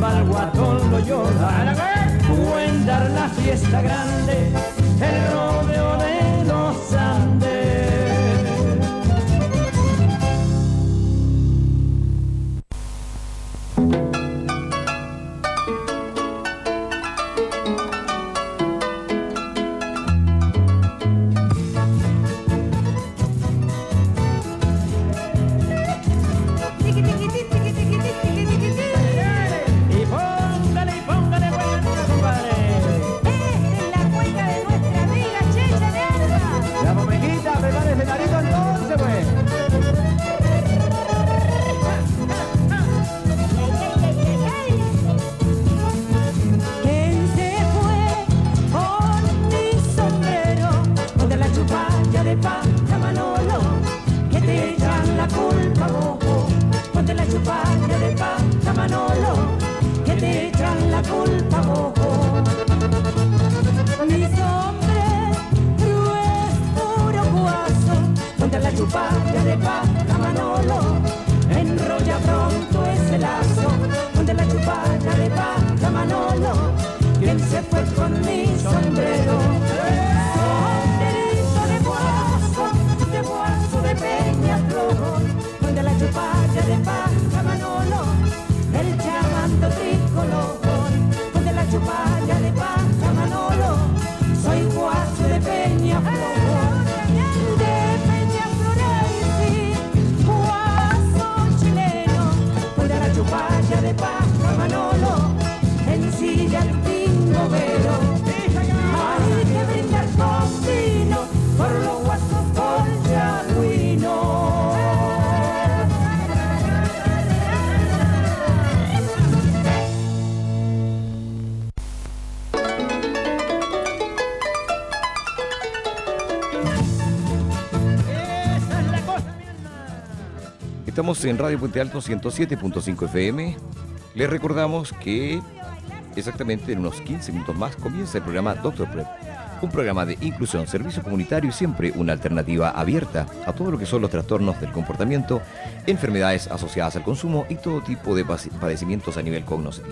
rumba el guatón lo llora. Pueden dar la fiesta grande, el Estamos en Radio Puente Alto 107.5 FM. Les recordamos que exactamente en unos 15 minutos más comienza el programa Doctor Prep, un programa de inclusión, servicio comunitario y siempre una alternativa abierta a todo lo que son los trastornos del comportamiento, enfermedades asociadas al consumo y todo tipo de padecimientos a nivel cognitivo.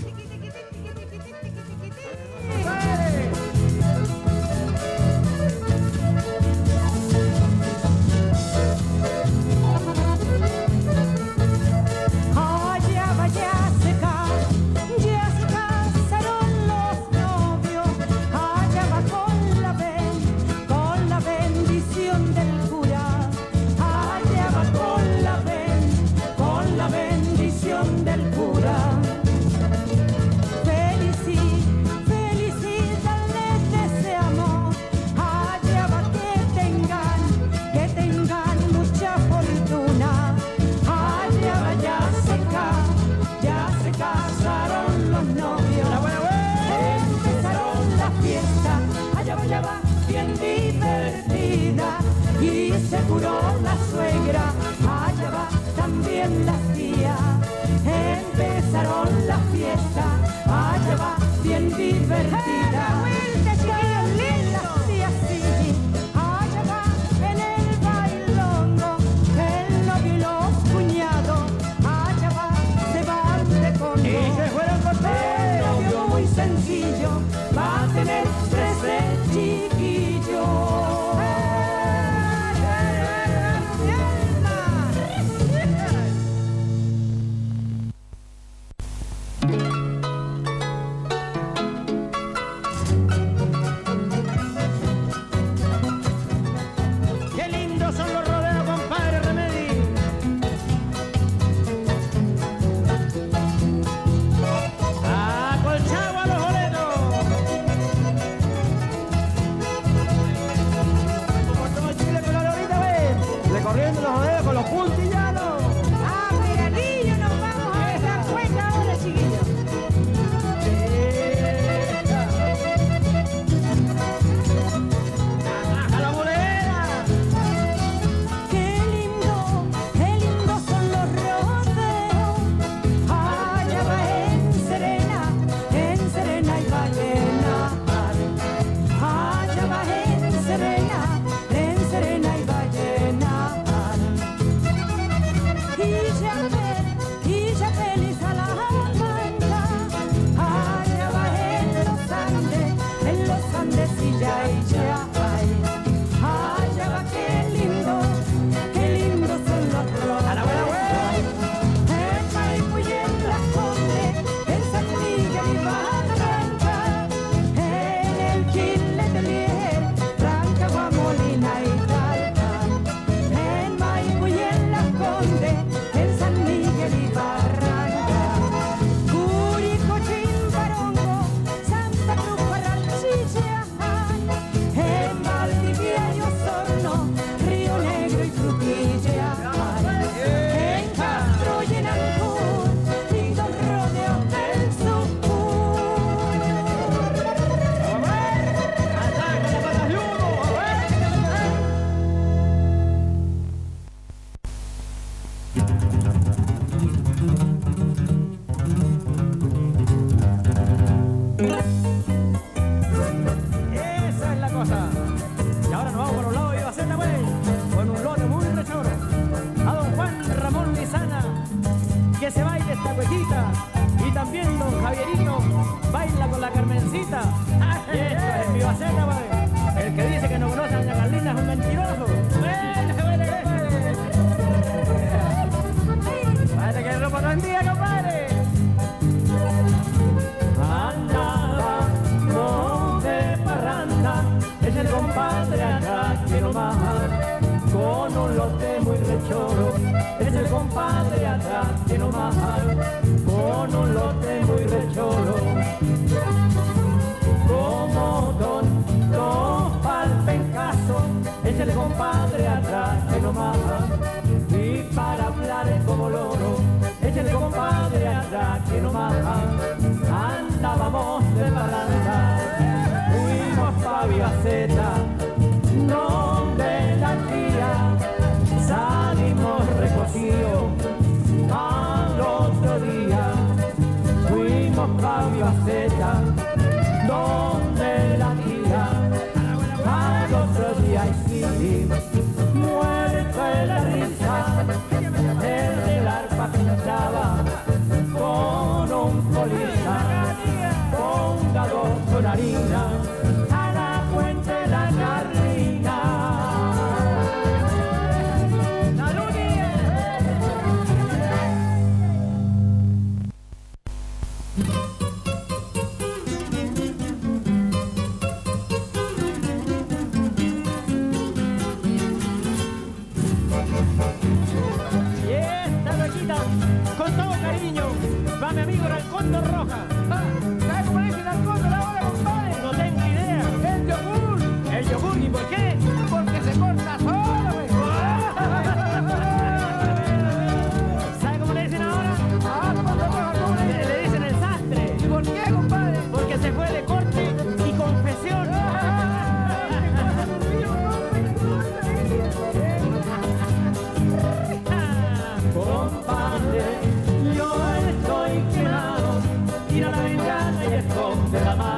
Y esconde la mano.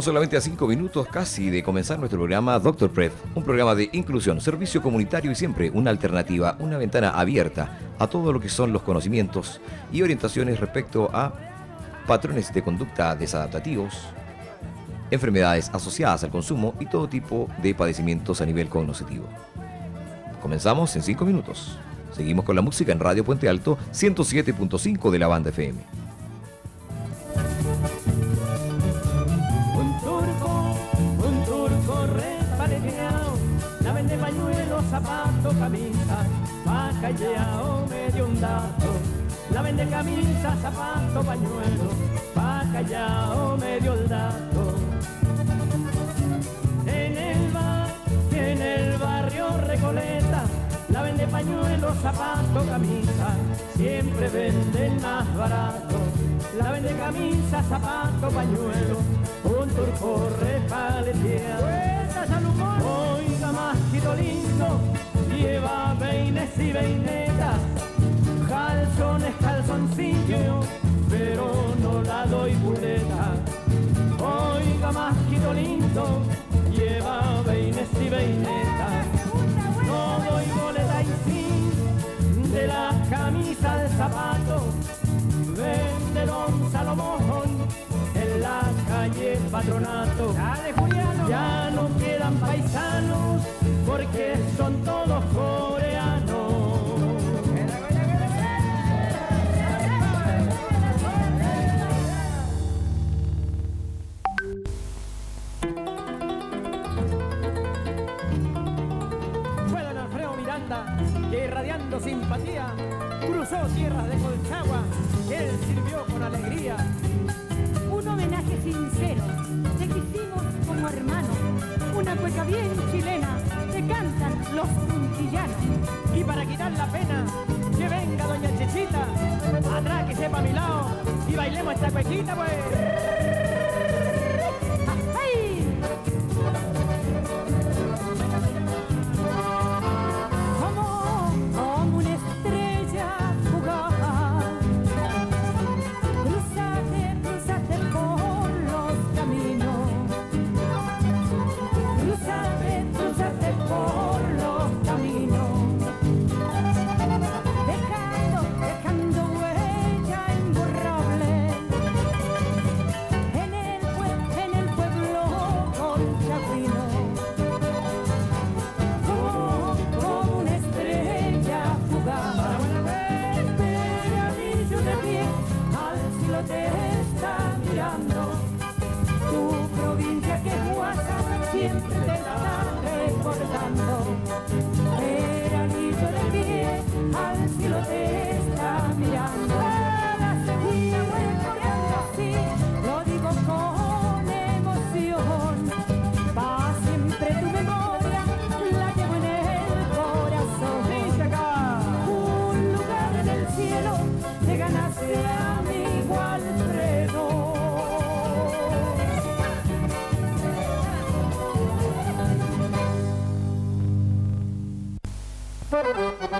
Estamos solamente a cinco minutos casi de comenzar nuestro programa Doctor Prep, un programa de inclusión, servicio comunitario y siempre una alternativa, una ventana abierta a todo lo que son los conocimientos y orientaciones respecto a patrones de conducta desadaptativos, enfermedades asociadas al consumo y todo tipo de padecimientos a nivel cognitivo. Comenzamos en cinco minutos. Seguimos con la música en Radio Puente Alto 107.5 de la banda FM. Va callao medio un dato. La vende camisa, zapato, pañuelo, va callao medio el dato. En el bar, en el barrio Recoleta, la vende pañuelo, zapato, camisa, siempre venden más barato. La vende camisa, zapato, pañuelo, un turco repaleteado. Oiga, más lindo, lleva veines y veinetas, calzones, calzoncillo, pero no la doy buleta. Oiga, más lindo, lleva veines y veinetas, no doy boleta y sin de la camisa al zapato, vende don Salomón en la calle Patronato. Dale, Juliano. Ya no quedan paisanos porque son todos coreanos. Fue don Alfredo Miranda que irradiando simpatía cruzó tierras de Colchagua, él sirvió con alegría un homenaje sincero. Te quisimos como hermano, una cueca bien chilena, cantan los puntillanos. Y para quitar la pena, que venga doña Chichita, atrás que sepa a mi lado, y bailemos esta cuequita, pues.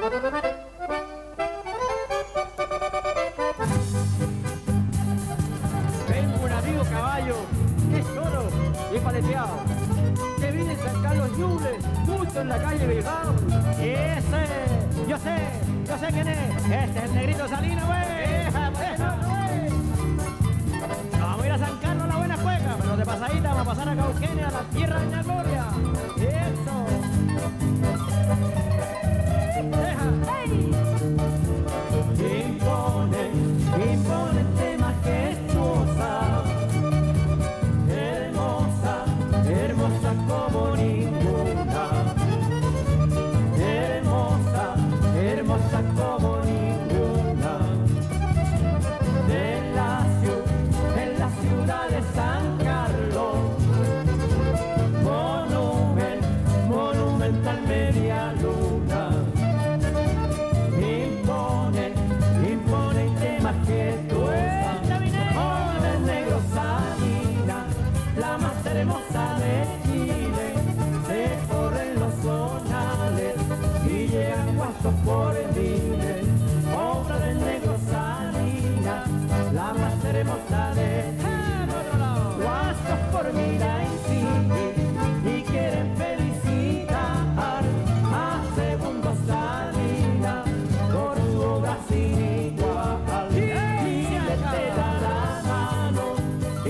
Tengo un amigo caballo que es solo y paleteado, que vive San Carlos Ñuble, justo en la calle Bilbao. Ese, yo sé, yo sé quién es. Este es el negrito Salino, güey. Vamos a ir a San Carlos a la buena cueca, pero de pasadita vamos a pasar a Cauquenes, a la tierra de la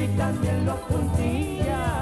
y también los puntilla.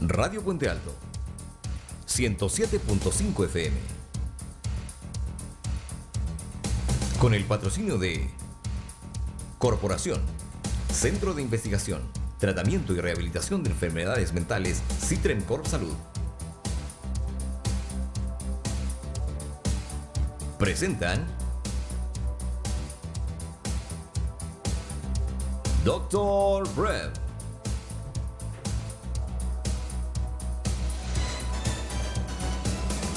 Radio Puente Alto, 107.5 FM. Con el patrocinio de Corporación, Centro de Investigación, Tratamiento y Rehabilitación de Enfermedades Mentales, Citren Corp Salud. Presentan Doctor Brev.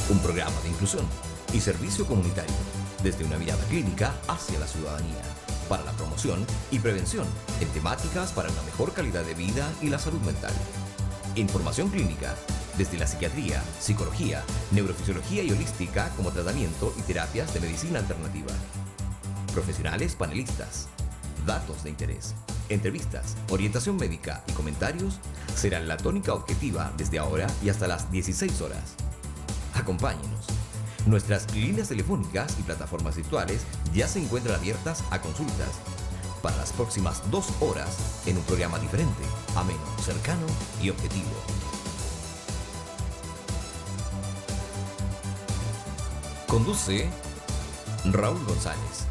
Un programa de inclusión y servicio comunitario desde una mirada clínica hacia la ciudadanía, para la promoción y prevención en temáticas para una mejor calidad de vida y la salud mental. Información clínica, desde la psiquiatría, psicología, neurofisiología y holística como tratamiento y terapias de medicina alternativa. Profesionales panelistas, datos de interés, entrevistas, orientación médica y comentarios serán la tónica objetiva desde ahora y hasta las 16 horas. Acompáñenos Nuestras líneas telefónicas y plataformas virtuales ya se encuentran abiertas a consultas para las próximas dos horas en un programa diferente, ameno, cercano y objetivo. Conduce Raúl González.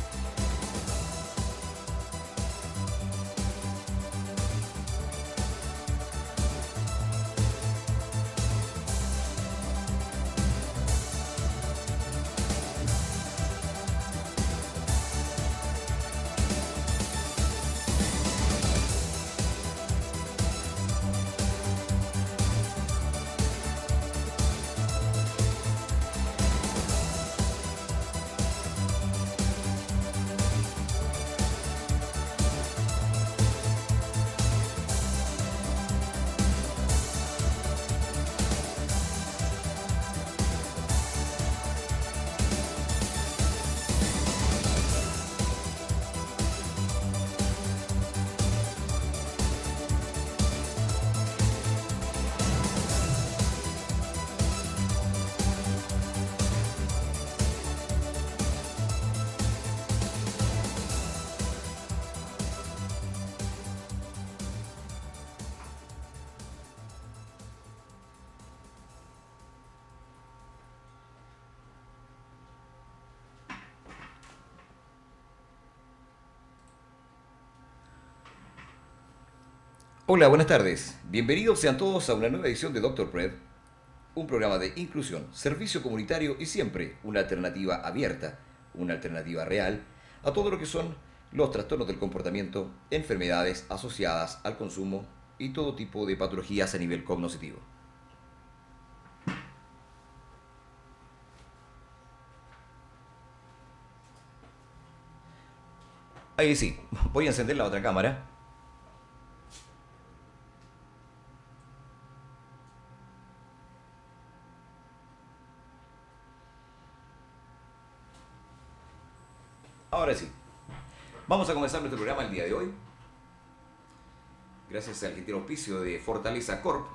Hola, buenas tardes. Bienvenidos sean todos a una nueva edición de Doctor Pred, un programa de inclusión, servicio comunitario y siempre una alternativa abierta, una alternativa real a todo lo que son los trastornos del comportamiento, enfermedades asociadas al consumo y todo tipo de patologías a nivel cognitivo. Ahí sí, voy a encender la otra cámara. Ahora sí. Vamos a comenzar nuestro programa el día de hoy. Gracias al gentil auspicio de Fortaleza Corp.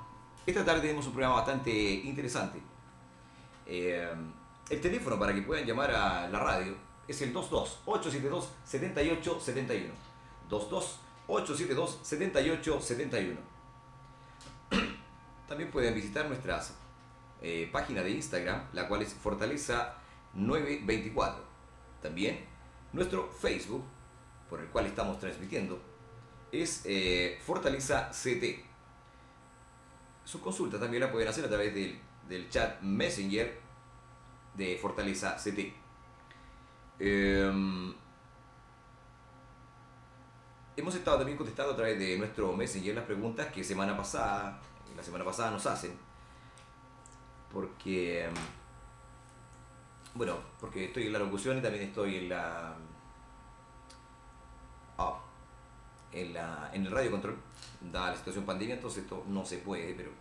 Esta tarde tenemos un programa bastante interesante. Eh, el teléfono para que puedan llamar a la radio es el 22-872-7871. 22-872-7871. También pueden visitar nuestra eh, página de Instagram, la cual es Fortaleza 924. También nuestro Facebook, por el cual estamos transmitiendo, es eh, Fortaleza CT. Su consulta también la pueden hacer a través del, del chat Messenger de Fortaleza CT. Em, hemos estado también contestando a través de nuestro Messenger las preguntas que semana pasada, la semana pasada nos hacen. Porque em, bueno, porque estoy en la locución y también estoy en la. ah, en, la en el radio control. Dada la situación pandemia, entonces esto no se puede, pero.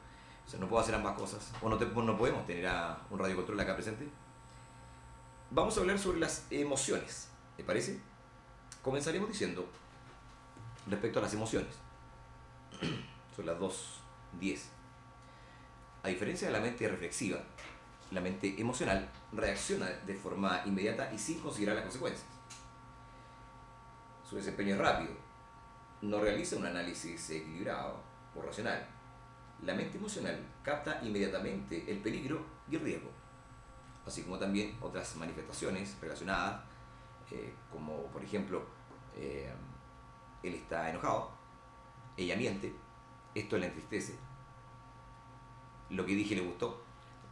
O no puedo hacer ambas cosas. O no, te- no podemos tener a un radio control acá presente. Vamos a hablar sobre las emociones. ¿Te parece? Comenzaremos diciendo respecto a las emociones. Son las 2.10. A diferencia de la mente reflexiva, la mente emocional reacciona de forma inmediata y sin considerar las consecuencias. Su desempeño es rápido, no realiza un análisis equilibrado o racional. La mente emocional capta inmediatamente el peligro y el riesgo, así como también otras manifestaciones relacionadas, eh, como por ejemplo, eh, él está enojado, ella miente, esto le entristece, lo que dije le gustó,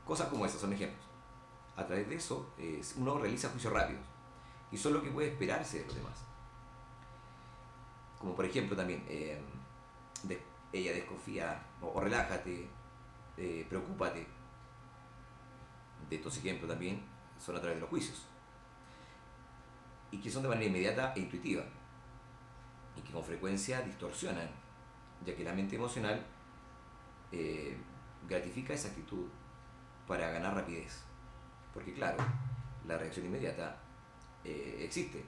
Cosas como esas son ejemplos. A través de eso, eh, uno realiza juicios rápidos y son lo que puede esperarse de los demás. Como por ejemplo también, eh, ella desconfía o, relájate, eh, preocúpate. De estos ejemplos también son a través de los juicios. Y que son de manera inmediata e intuitiva. Y que con frecuencia distorsionan, ya que la mente emocional eh, gratifica esa actitud para ganar rapidez. Porque claro, la reacción inmediata existe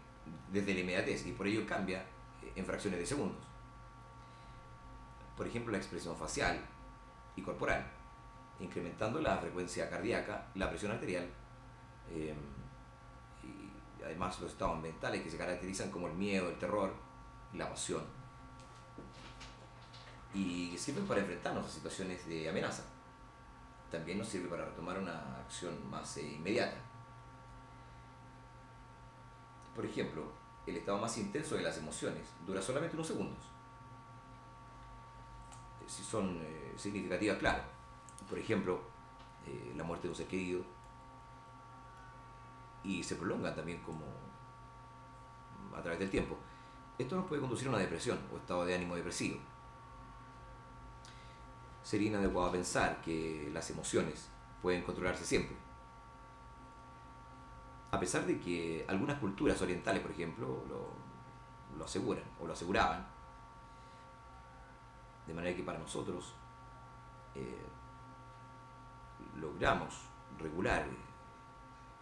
desde la inmediatez y por ello cambia en fracciones de segundos. Por ejemplo, la expresión facial y corporal, incrementando la frecuencia cardíaca, la presión arterial eh, y además los estados mentales que se caracterizan como el miedo, el terror la pasión. Y sirven para enfrentarnos a situaciones de amenaza también nos sirve para retomar una acción más eh, inmediata. Por ejemplo, el estado más intenso de las emociones dura solamente unos segundos. Eh, Si son eh, significativas, claro. Por ejemplo, eh, la muerte de un ser querido. Y se prolongan también como a través del tiempo. Esto nos puede conducir a una depresión o estado de ánimo depresivo sería inadecuado pensar que las emociones pueden controlarse siempre. A pesar de que algunas culturas orientales, por ejemplo, lo, aseguran o lo aseguraban, de manera que para nosotros eh, logramos regular eh,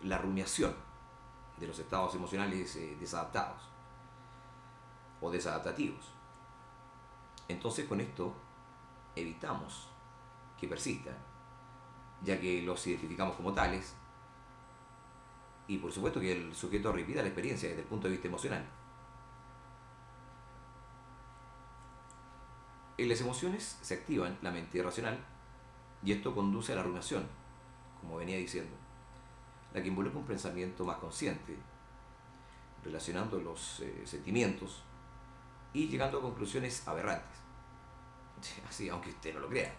la rumiación de los estados emocionales eh, desadaptados o desadaptativos. Entonces con esto evitamos que persistan, ya que los identificamos como tales y por supuesto que el sujeto repita la experiencia desde el punto de vista emocional. En las emociones se activan la mente racional y esto conduce a la rumiación, como venía diciendo, la que involucra un pensamiento más consciente, relacionando los eh, sentimientos y llegando a conclusiones aberrantes. Así, aunque usted no lo crea.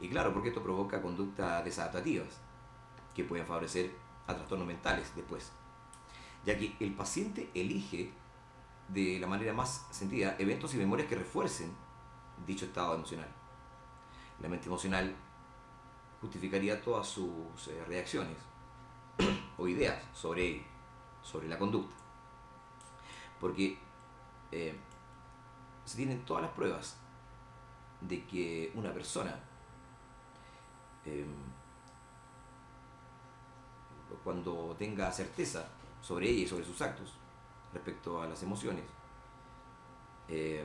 Y claro, porque esto provoca conductas desadaptativas que pueden favorecer a trastornos mentales después. Ya que el paciente elige de la manera más sentida eventos y memorias que refuercen dicho estado emocional. La mente emocional justificaría todas sus eh, reacciones o ideas sobre sobre la conducta. Porque eh, se tienen todas las pruebas de que una persona eh, cuando tenga certeza sobre ella y sobre sus actos respecto a las emociones, eh,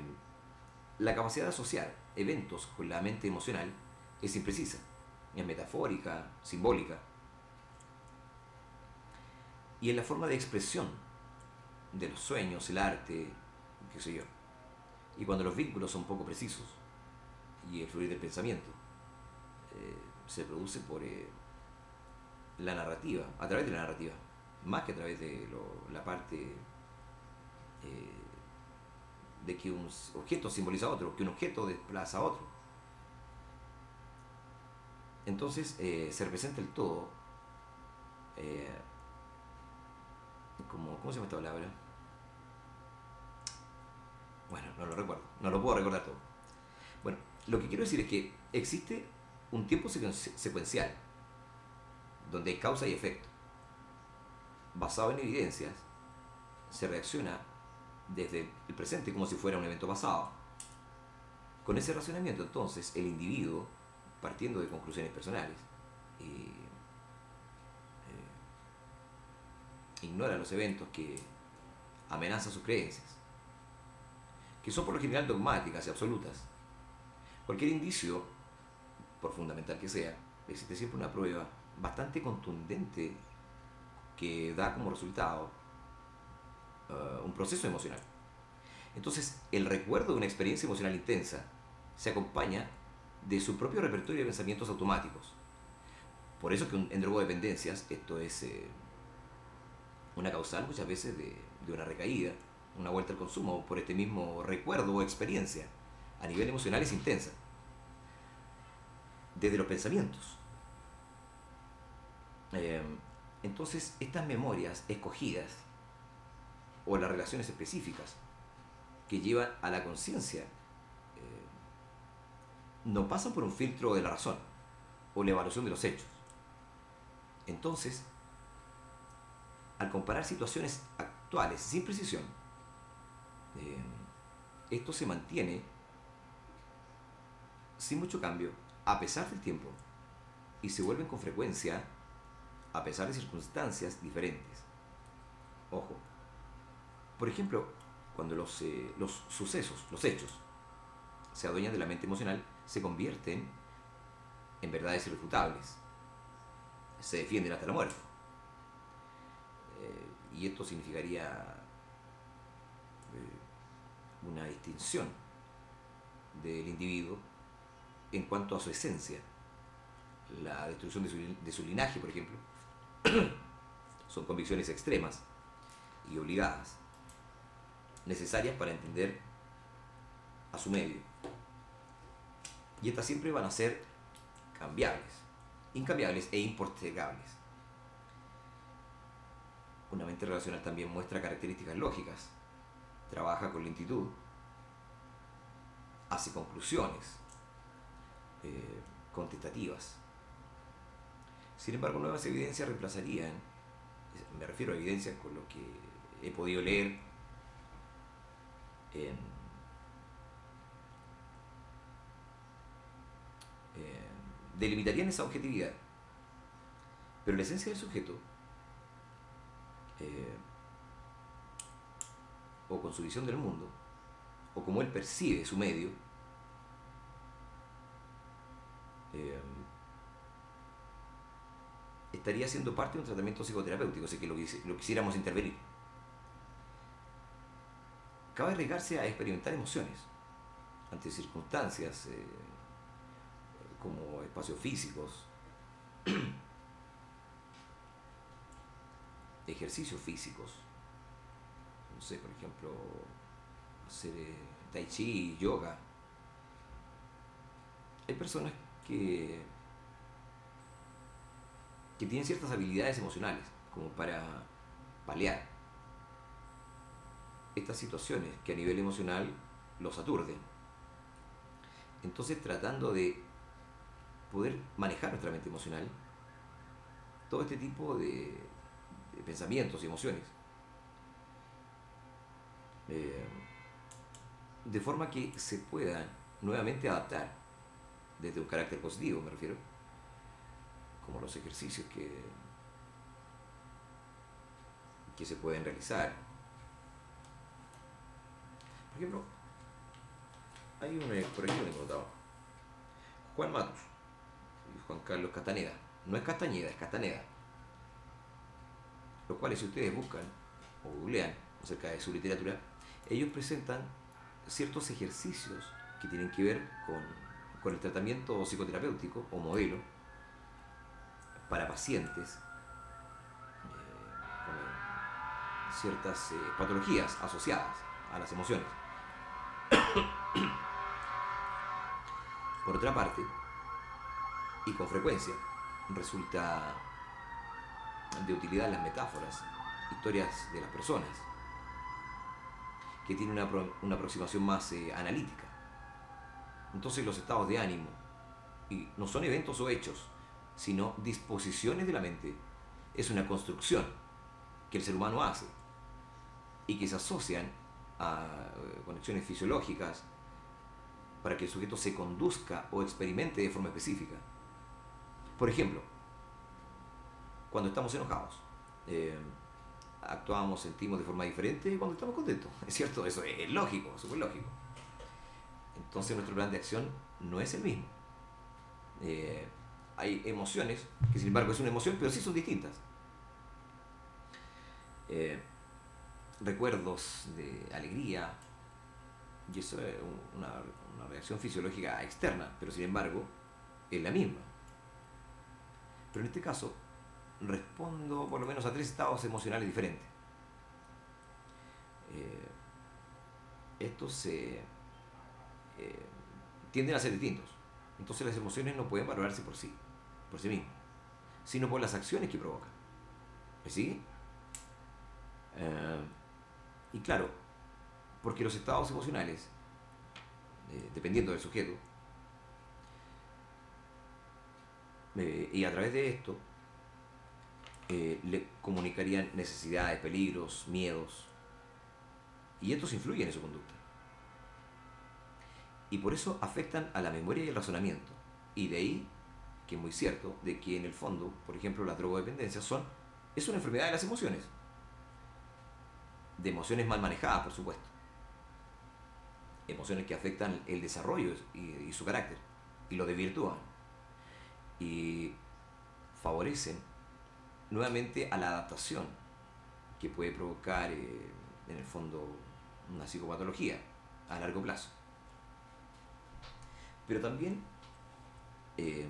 la capacidad de asociar eventos con la mente emocional es imprecisa, es metafórica, simbólica. Y en la forma de expresión de los sueños, el arte, qué sé yo. Y cuando los vínculos son poco precisos y el fluir del pensamiento eh, se produce por eh, la narrativa, a través de la narrativa, más que a través de la parte eh, de que un objeto simboliza a otro, que un objeto desplaza a otro. Entonces se representa el todo como, ¿cómo se llama esta palabra? Bueno, no lo recuerdo, no lo puedo recordar todo. Bueno, lo que quiero decir es que existe un tiempo secuencial donde hay causa y efecto. Basado en evidencias, se reacciona desde el presente como si fuera un evento pasado. Con ese razonamiento, entonces, el individuo, partiendo de conclusiones personales, eh, ignora los eventos que amenazan sus creencias, que son por lo general dogmáticas y absolutas. Cualquier indicio, por fundamental que sea, existe siempre una prueba bastante contundente que da como resultado uh, un proceso emocional. Entonces, el recuerdo de una experiencia emocional intensa se acompaña de su propio repertorio de pensamientos automáticos. Por eso que en drogodependencias esto es eh, una causal muchas veces de, una recaída, una vuelta al consumo por este mismo recuerdo o experiencia a nivel emocional es intensa. Desde los pensamientos. Eh, entonces, estas memorias escogidas o las relaciones específicas que llevan a la conciencia eh, no pasan por un filtro de la razón o la evaluación de los hechos. Entonces, al comparar situaciones actuales sin precisión, eh, esto se mantiene sin mucho cambio a pesar del tiempo y se vuelven con frecuencia a pesar de circunstancias diferentes. Ojo, por ejemplo, cuando los, eh, los sucesos, los hechos, se adueñan de la mente emocional, se convierten en verdades irrefutables. Se defienden hasta la muerte. Eh, y esto significaría eh, una distinción del individuo en cuanto a su esencia. La destrucción de su, de su linaje, por ejemplo, son convicciones extremas y obligadas, necesarias para entender a su medio. Y estas siempre van a ser cambiables, incambiables e impostergables. Una mente relacional también muestra características lógicas, trabaja con lentitud, hace conclusiones eh, contestativas. Sin embargo, nuevas evidencias reemplazarían, me refiero a evidencias con lo que he podido leer delimitarían esa objetividad. Pero la esencia del sujeto eh, o con su visión del mundo, o como él percibe su medio, eh, estaría siendo parte de un tratamiento psicoterapéutico, así que lo, quisiéramos intervenir. Cabe arriesgarse a experimentar emociones ante circunstancias eh, como espacios físicos, ejercicios físicos. No sé, por ejemplo, hacer eh, tai chi, yoga, hay personas que, que tienen ciertas habilidades emocionales como para paliar estas situaciones que a nivel emocional los aturden. Entonces tratando de poder manejar nuestra mente emocional, todo este tipo de, pensamientos y emociones, eh, de forma que se puedan nuevamente adaptar desde un carácter positivo, me refiero, como los ejercicios que, que se pueden realizar. Por ejemplo, hay un, eh, por aquí un encontrado, Juan Matus y Juan Carlos Castaneda. No es Castañeda, es Castaneda. Los cuales si ustedes buscan o googlean acerca de su literatura, ellos presentan ciertos ejercicios que tienen que ver con, con el tratamiento psicoterapéutico o modelo para pacientes eh, con ciertas eh, patologías asociadas a las emociones. Por otra parte, y con frecuencia, resulta de utilidad las metáforas, historias de las personas, que tienen una, una aproximación más eh, analítica. Entonces los estados de ánimo, y no son eventos o hechos, sino disposiciones de la mente, es una construcción que el ser humano hace y que se asocian a eh, conexiones fisiológicas para que el sujeto se conduzca o experimente de forma específica. Por ejemplo, cuando estamos enojados, eh, actuamos, sentimos de forma diferente cuando estamos contentos. Es cierto, eso es lógico, súper lógico. Entonces nuestro plan de acción no es el mismo. Eh, hay emociones, que sin embargo es una emoción, pero sí son distintas. Eh, recuerdos de alegría, y eso es un- una, una reacción fisiológica externa, pero sin embargo es la misma. Pero en este caso respondo por lo menos a tres estados emocionales diferentes. Eh, estos se eh, tienden a ser distintos. Entonces las emociones no pueden valorarse por sí, por sí mismas, sino por las acciones que provocan. ¿Me sigue? Eh, y claro, porque los estados emocionales, eh, dependiendo del sujeto, eh, y a través de esto, le comunicarían necesidades, peligros, miedos, y estos influyen en su conducta. Y por eso afectan a la memoria y el razonamiento. Y de ahí, que es muy cierto, de que en el fondo, por ejemplo, las drogodependencias son, es una enfermedad de las emociones. De emociones mal manejadas, por supuesto. Emociones que afectan el desarrollo y, y su carácter, y lo desvirtúan. Y favorecen nuevamente a la adaptación que puede provocar, eh, en el fondo, una psicopatología a largo plazo. Pero también eh,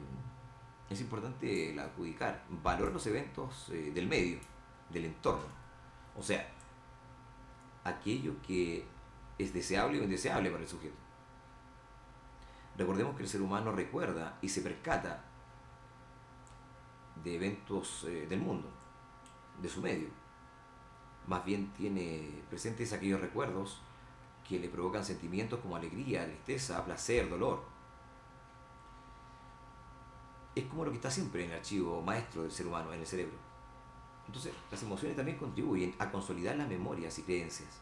es importante adjudicar valor a los eventos eh, del medio, del entorno. O sea, aquello que es deseable o indeseable para el sujeto. Recordemos que el ser humano recuerda y se percata de eventos eh, del mundo, de su medio. Más bien tiene presentes aquellos recuerdos que le provocan sentimientos como alegría, tristeza, placer, dolor. Es como lo que está siempre en el archivo maestro del ser humano, en el cerebro. Entonces, las emociones también contribuyen a consolidar las memorias y creencias.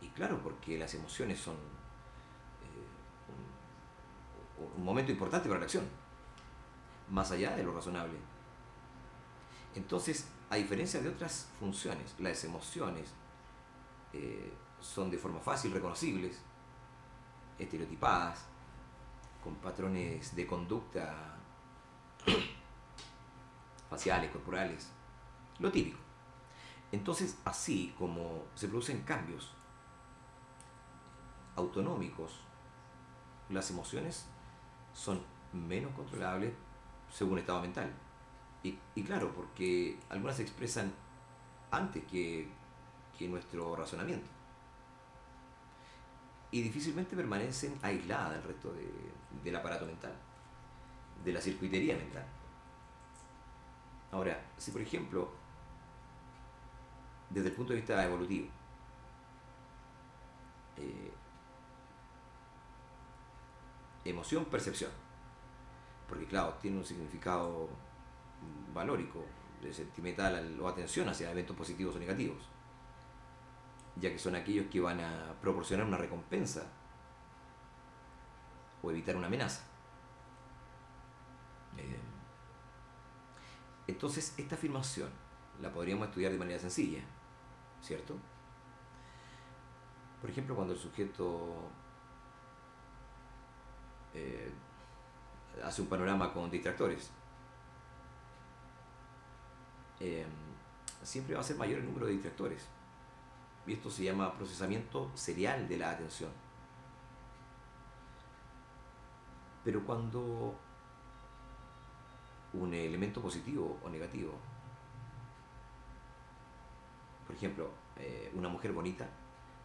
Y claro, porque las emociones son eh, un, momento importante para la acción, más allá de lo razonable. Entonces, a diferencia de otras funciones, las emociones eh, son de forma fácil reconocibles, estereotipadas, con patrones de conducta faciales, corporales, lo típico. Entonces, así como se producen cambios autonómicos, las emociones son menos controlables según estado mental. Y, claro, porque algunas se expresan antes que, que nuestro razonamiento. Y difícilmente permanecen aisladas del resto de, del aparato mental, de la circuitería mental. Ahora, si por ejemplo, desde el punto de vista evolutivo, eh, emoción, percepción, porque claro, tiene un significado valórico, de sentimental o atención hacia eventos positivos o negativos, ya que son aquellos que van a proporcionar una recompensa o evitar una amenaza. Eh, entonces, esta afirmación la podríamos estudiar de manera sencilla, ¿cierto? Por ejemplo, cuando el sujeto eh, hace un panorama con distractores, eh, siempre va a ser mayor el número de distractores. Y esto se llama procesamiento serial de la atención. Pero cuando un elemento positivo o negativo, por ejemplo, eh, una mujer bonita,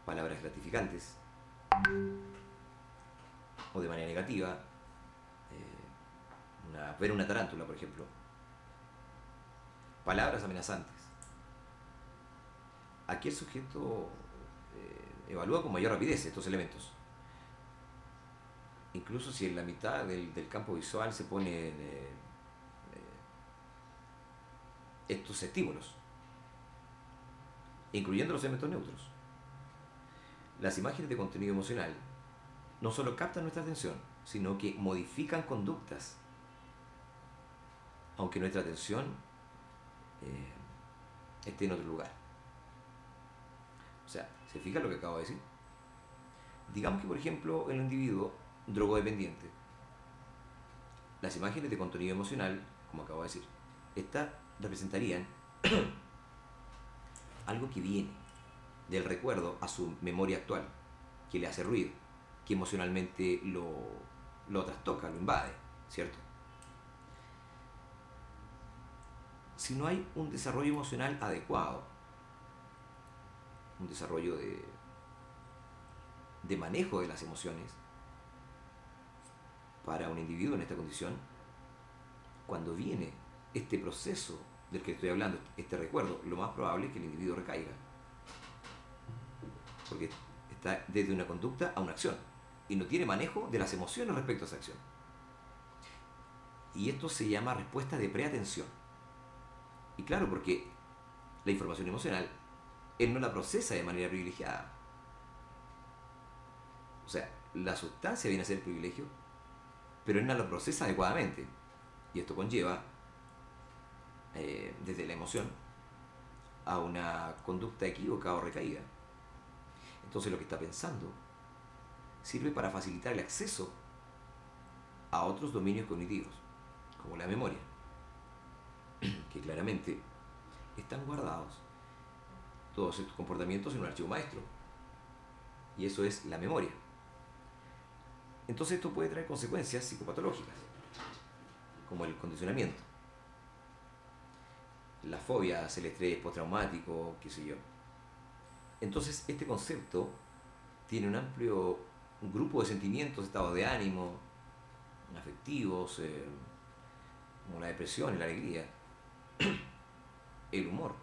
palabras gratificantes, o de manera negativa, eh, ver una tarántula, por ejemplo, palabras amenazantes. Aquí el sujeto eh, evalúa con mayor rapidez estos elementos. Incluso si en la mitad del, campo visual se ponen eh, eh, estos estímulos, incluyendo los elementos neutros. Las imágenes de contenido emocional no solo captan nuestra atención, sino que modifican conductas. Aunque nuestra atención esté en otro lugar. O sea, ¿se fija lo que acabo de decir? Digamos que, por ejemplo, el individuo drogodependiente, las imágenes de contenido emocional, como acabo de decir, estas representarían algo que viene del recuerdo a su memoria actual, que le hace ruido, que emocionalmente lo, lo trastoca, lo invade, ¿cierto? si no hay un desarrollo emocional adecuado, un desarrollo de, de manejo de las emociones para un individuo en esta condición, cuando viene este proceso del que estoy hablando, este recuerdo, lo más probable es que el individuo recaiga. Porque está desde una conducta a una acción y no tiene manejo de las emociones respecto a esa acción. Y esto se llama respuesta de preatención. Y claro, porque la información emocional, él no la procesa de manera privilegiada. O sea, la sustancia viene a ser el privilegio, pero él no la procesa adecuadamente. Y esto conlleva, eh, desde la emoción, a una conducta equívoca o recaída. Entonces lo que está pensando sirve para facilitar el acceso a otros dominios cognitivos, como la memoria que claramente están guardados todos estos comportamientos en un archivo maestro. Y eso es la memoria. Entonces esto puede traer consecuencias psicopatológicas, como el condicionamiento, la fobia, el estrés postraumático, qué sé yo. Entonces este concepto tiene un amplio grupo de sentimientos, estados de ánimo, afectivos, eh, como la depresión la alegría, el humor,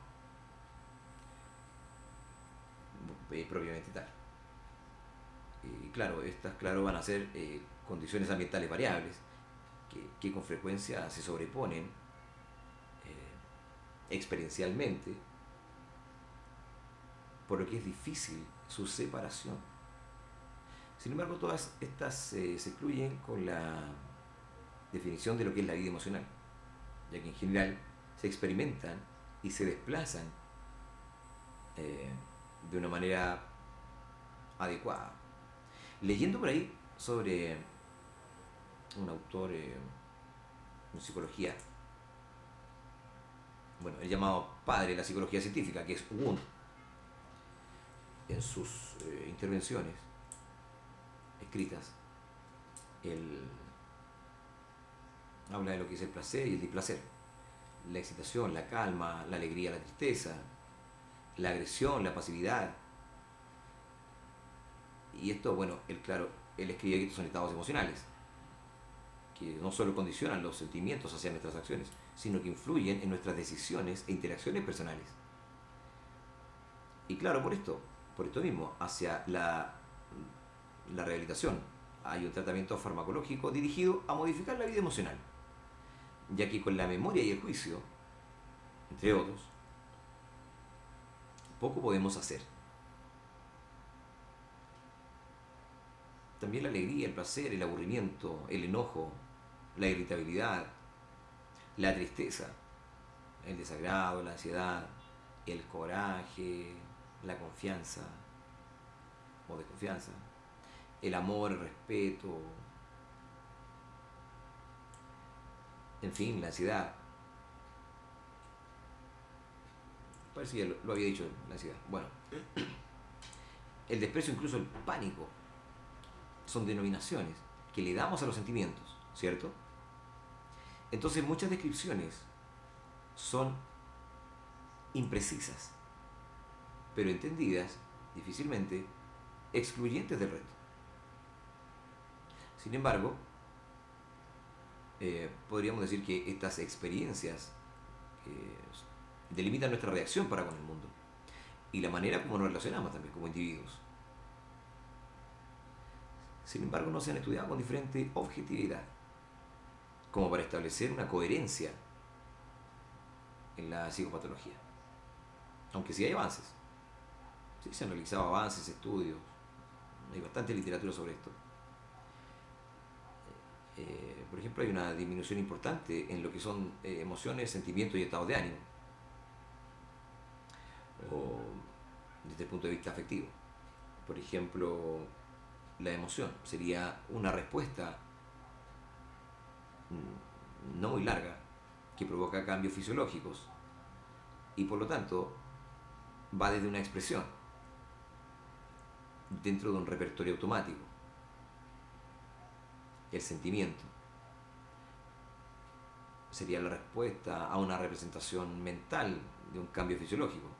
propiamente tal. Y claro, estas claro van a ser eh, condiciones ambientales variables que, con frecuencia se sobreponen eh, experiencialmente, por lo que es difícil su separación. Sin embargo, todas estas eh, se excluyen con la definición de lo que es la vida emocional, ya que en general se experimentan y se desplazan eh, de una manera adecuada. Leyendo por ahí sobre un autor eh, en psicología, bueno, el llamado padre de la psicología científica, que es Wundt, en sus eh, intervenciones escritas, él habla de lo que es el placer y el displacer la excitación, la calma, la alegría, la tristeza, la agresión, la pasividad. Y esto, bueno, él, claro, él escribe que estos son estados emocionales, que no solo condicionan los sentimientos hacia nuestras acciones, sino que influyen en nuestras decisiones e interacciones personales. Y claro, por esto, por esto mismo, hacia la, la rehabilitación hay un tratamiento farmacológico dirigido a modificar la vida emocional, ya que con la memoria y el juicio, entre otros, poco podemos hacer. También la alegría, el placer, el aburrimiento, el enojo, la irritabilidad, la tristeza, el desagrado, la ansiedad, el coraje, la confianza o desconfianza, el amor, el respeto, en fin, la ansiedad. Parece que lo, había dicho, la ansiedad. Bueno, el desprecio, incluso el pánico, son denominaciones que le damos a los sentimientos, ¿cierto? Entonces muchas descripciones son imprecisas, pero entendidas difícilmente excluyentes del reto. Sin embargo, eh, podríamos decir que estas experiencias eh, delimitan nuestra reacción para con el mundo y la manera como nos relacionamos también como individuos. Sin embargo, no se han estudiado con diferente objetividad, como para establecer una coherencia en la psicopatología. Aunque sí hay avances. Sí, se han realizado avances, estudios, hay bastante literatura sobre esto. Eh, por ejemplo, hay una disminución importante en lo que son eh, emociones, sentimientos y estados de ánimo, o desde el punto de vista afectivo. Por ejemplo, la emoción sería una respuesta mm, no muy larga que provoca cambios fisiológicos y por lo tanto va desde una expresión dentro de un repertorio automático el sentimiento sería la respuesta a una representación mental de un cambio fisiológico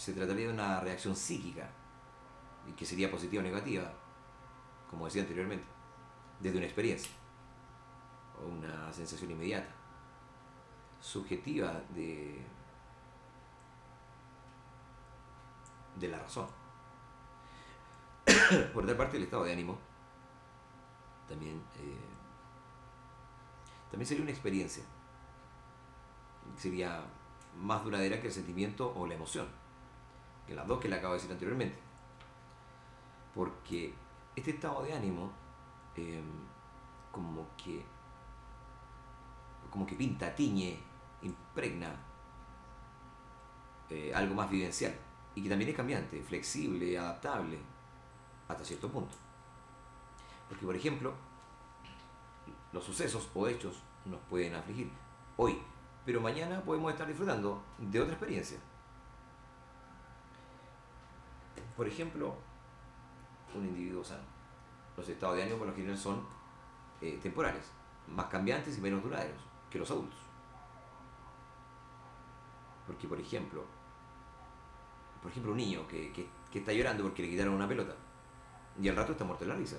se trataría de una reacción psíquica que sería positiva o negativa, como decía anteriormente, desde una experiencia o una sensación inmediata, subjetiva de, de la razón. Por otra parte, el estado de ánimo también, eh, también sería una experiencia, sería más duradera que el sentimiento o la emoción, que las dos que le acabo de decir anteriormente porque este estado de ánimo em, como que como que pinta, tiñe, impregna eh, algo más vivencial y que también es cambiante, flexible, adaptable hasta cierto punto. Porque por ejemplo, los sucesos o hechos nos pueden afligir hoy, pero mañana podemos estar disfrutando de otra experiencia. Por ejemplo, un individuo sano. Los estados de ánimo por lo general son eh, temporales, más cambiantes y menos duraderos que los adultos. Porque, por ejemplo, por ejemplo, un niño que, que, que está llorando porque le quitaron una pelota y al rato está muerto de la risa.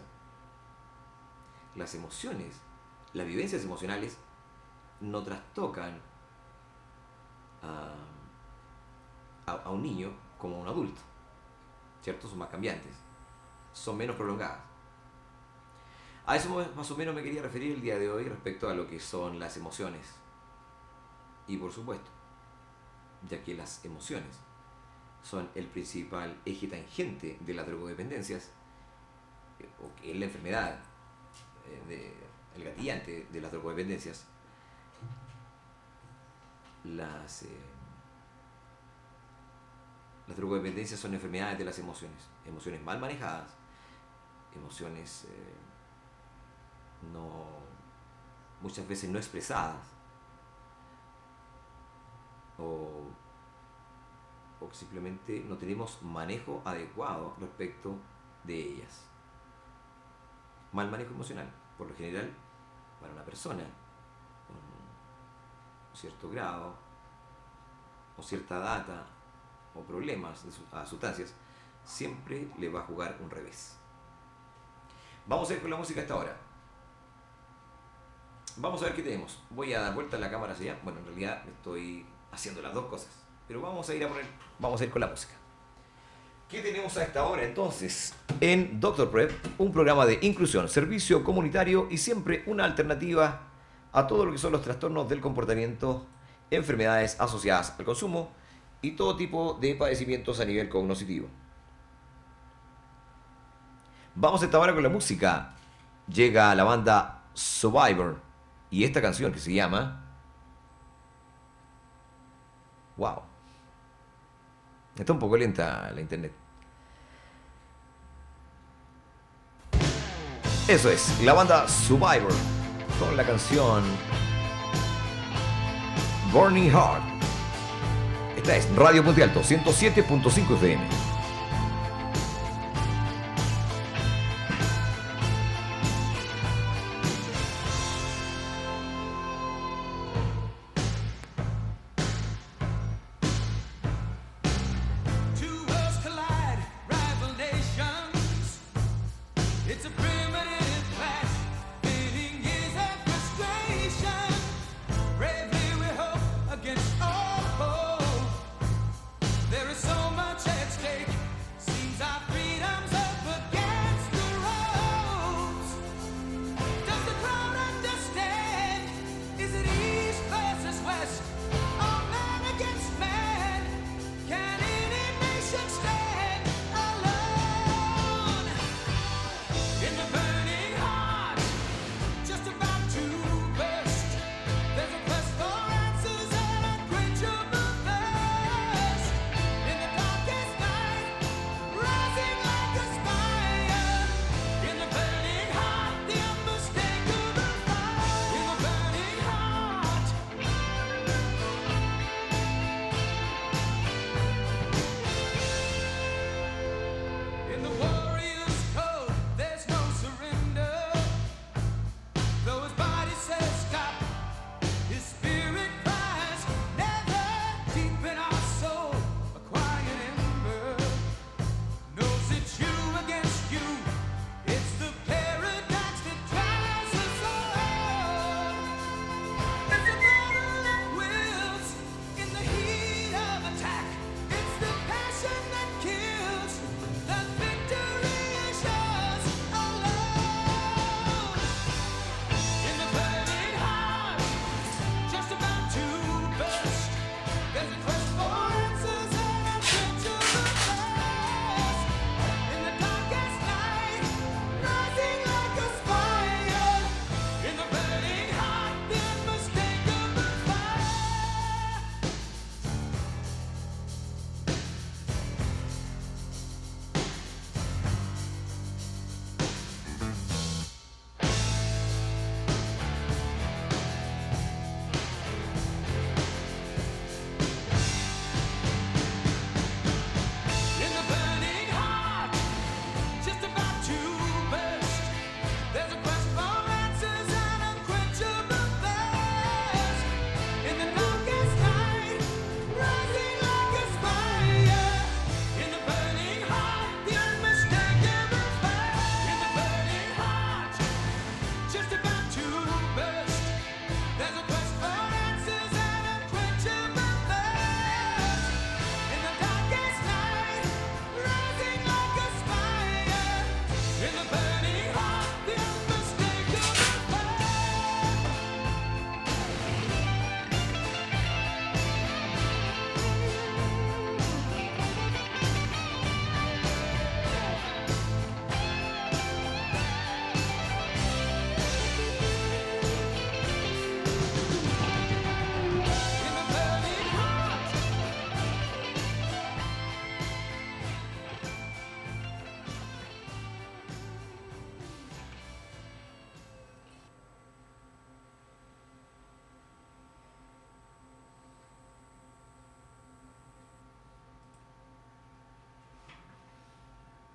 Las emociones, las vivencias emocionales no trastocan a, a, a un niño como a un adulto. ¿Cierto? Son más cambiantes son menos prolongadas. A eso más o menos me quería referir el día de hoy respecto a lo que son las emociones. Y por supuesto, ya que las emociones son el principal eje tangente de las drogodependencias, eh, o que es la enfermedad, eh, de, el gatillante de las drogodependencias, las, eh, las drogodependencias son enfermedades de las emociones, emociones mal manejadas emociones eh, no muchas veces no expresadas o, o simplemente no tenemos manejo adecuado respecto de ellas. Mal manejo emocional, por lo general, para una persona con cierto grado o cierta data o problemas a sustancias, siempre le va a jugar un revés. Vamos a ir con la música hasta ahora. Vamos a ver qué tenemos. Voy a dar vuelta la cámara hacia allá. Bueno, en realidad estoy haciendo las dos cosas. Pero vamos a ir a poner, vamos a ir con la música. ¿Qué tenemos a esta hora entonces? En Doctor Prep, un programa de inclusión, servicio comunitario y siempre una alternativa a todo lo que son los trastornos del comportamiento, enfermedades asociadas al consumo y todo tipo de padecimientos a nivel cognitivo. Vamos esta hora con la música. Llega la banda Survivor y esta canción que se llama Wow. Está un poco lenta la internet. Eso es, la banda Survivor con la canción Burning Heart. Radio Punte Alto, 107.5 FM.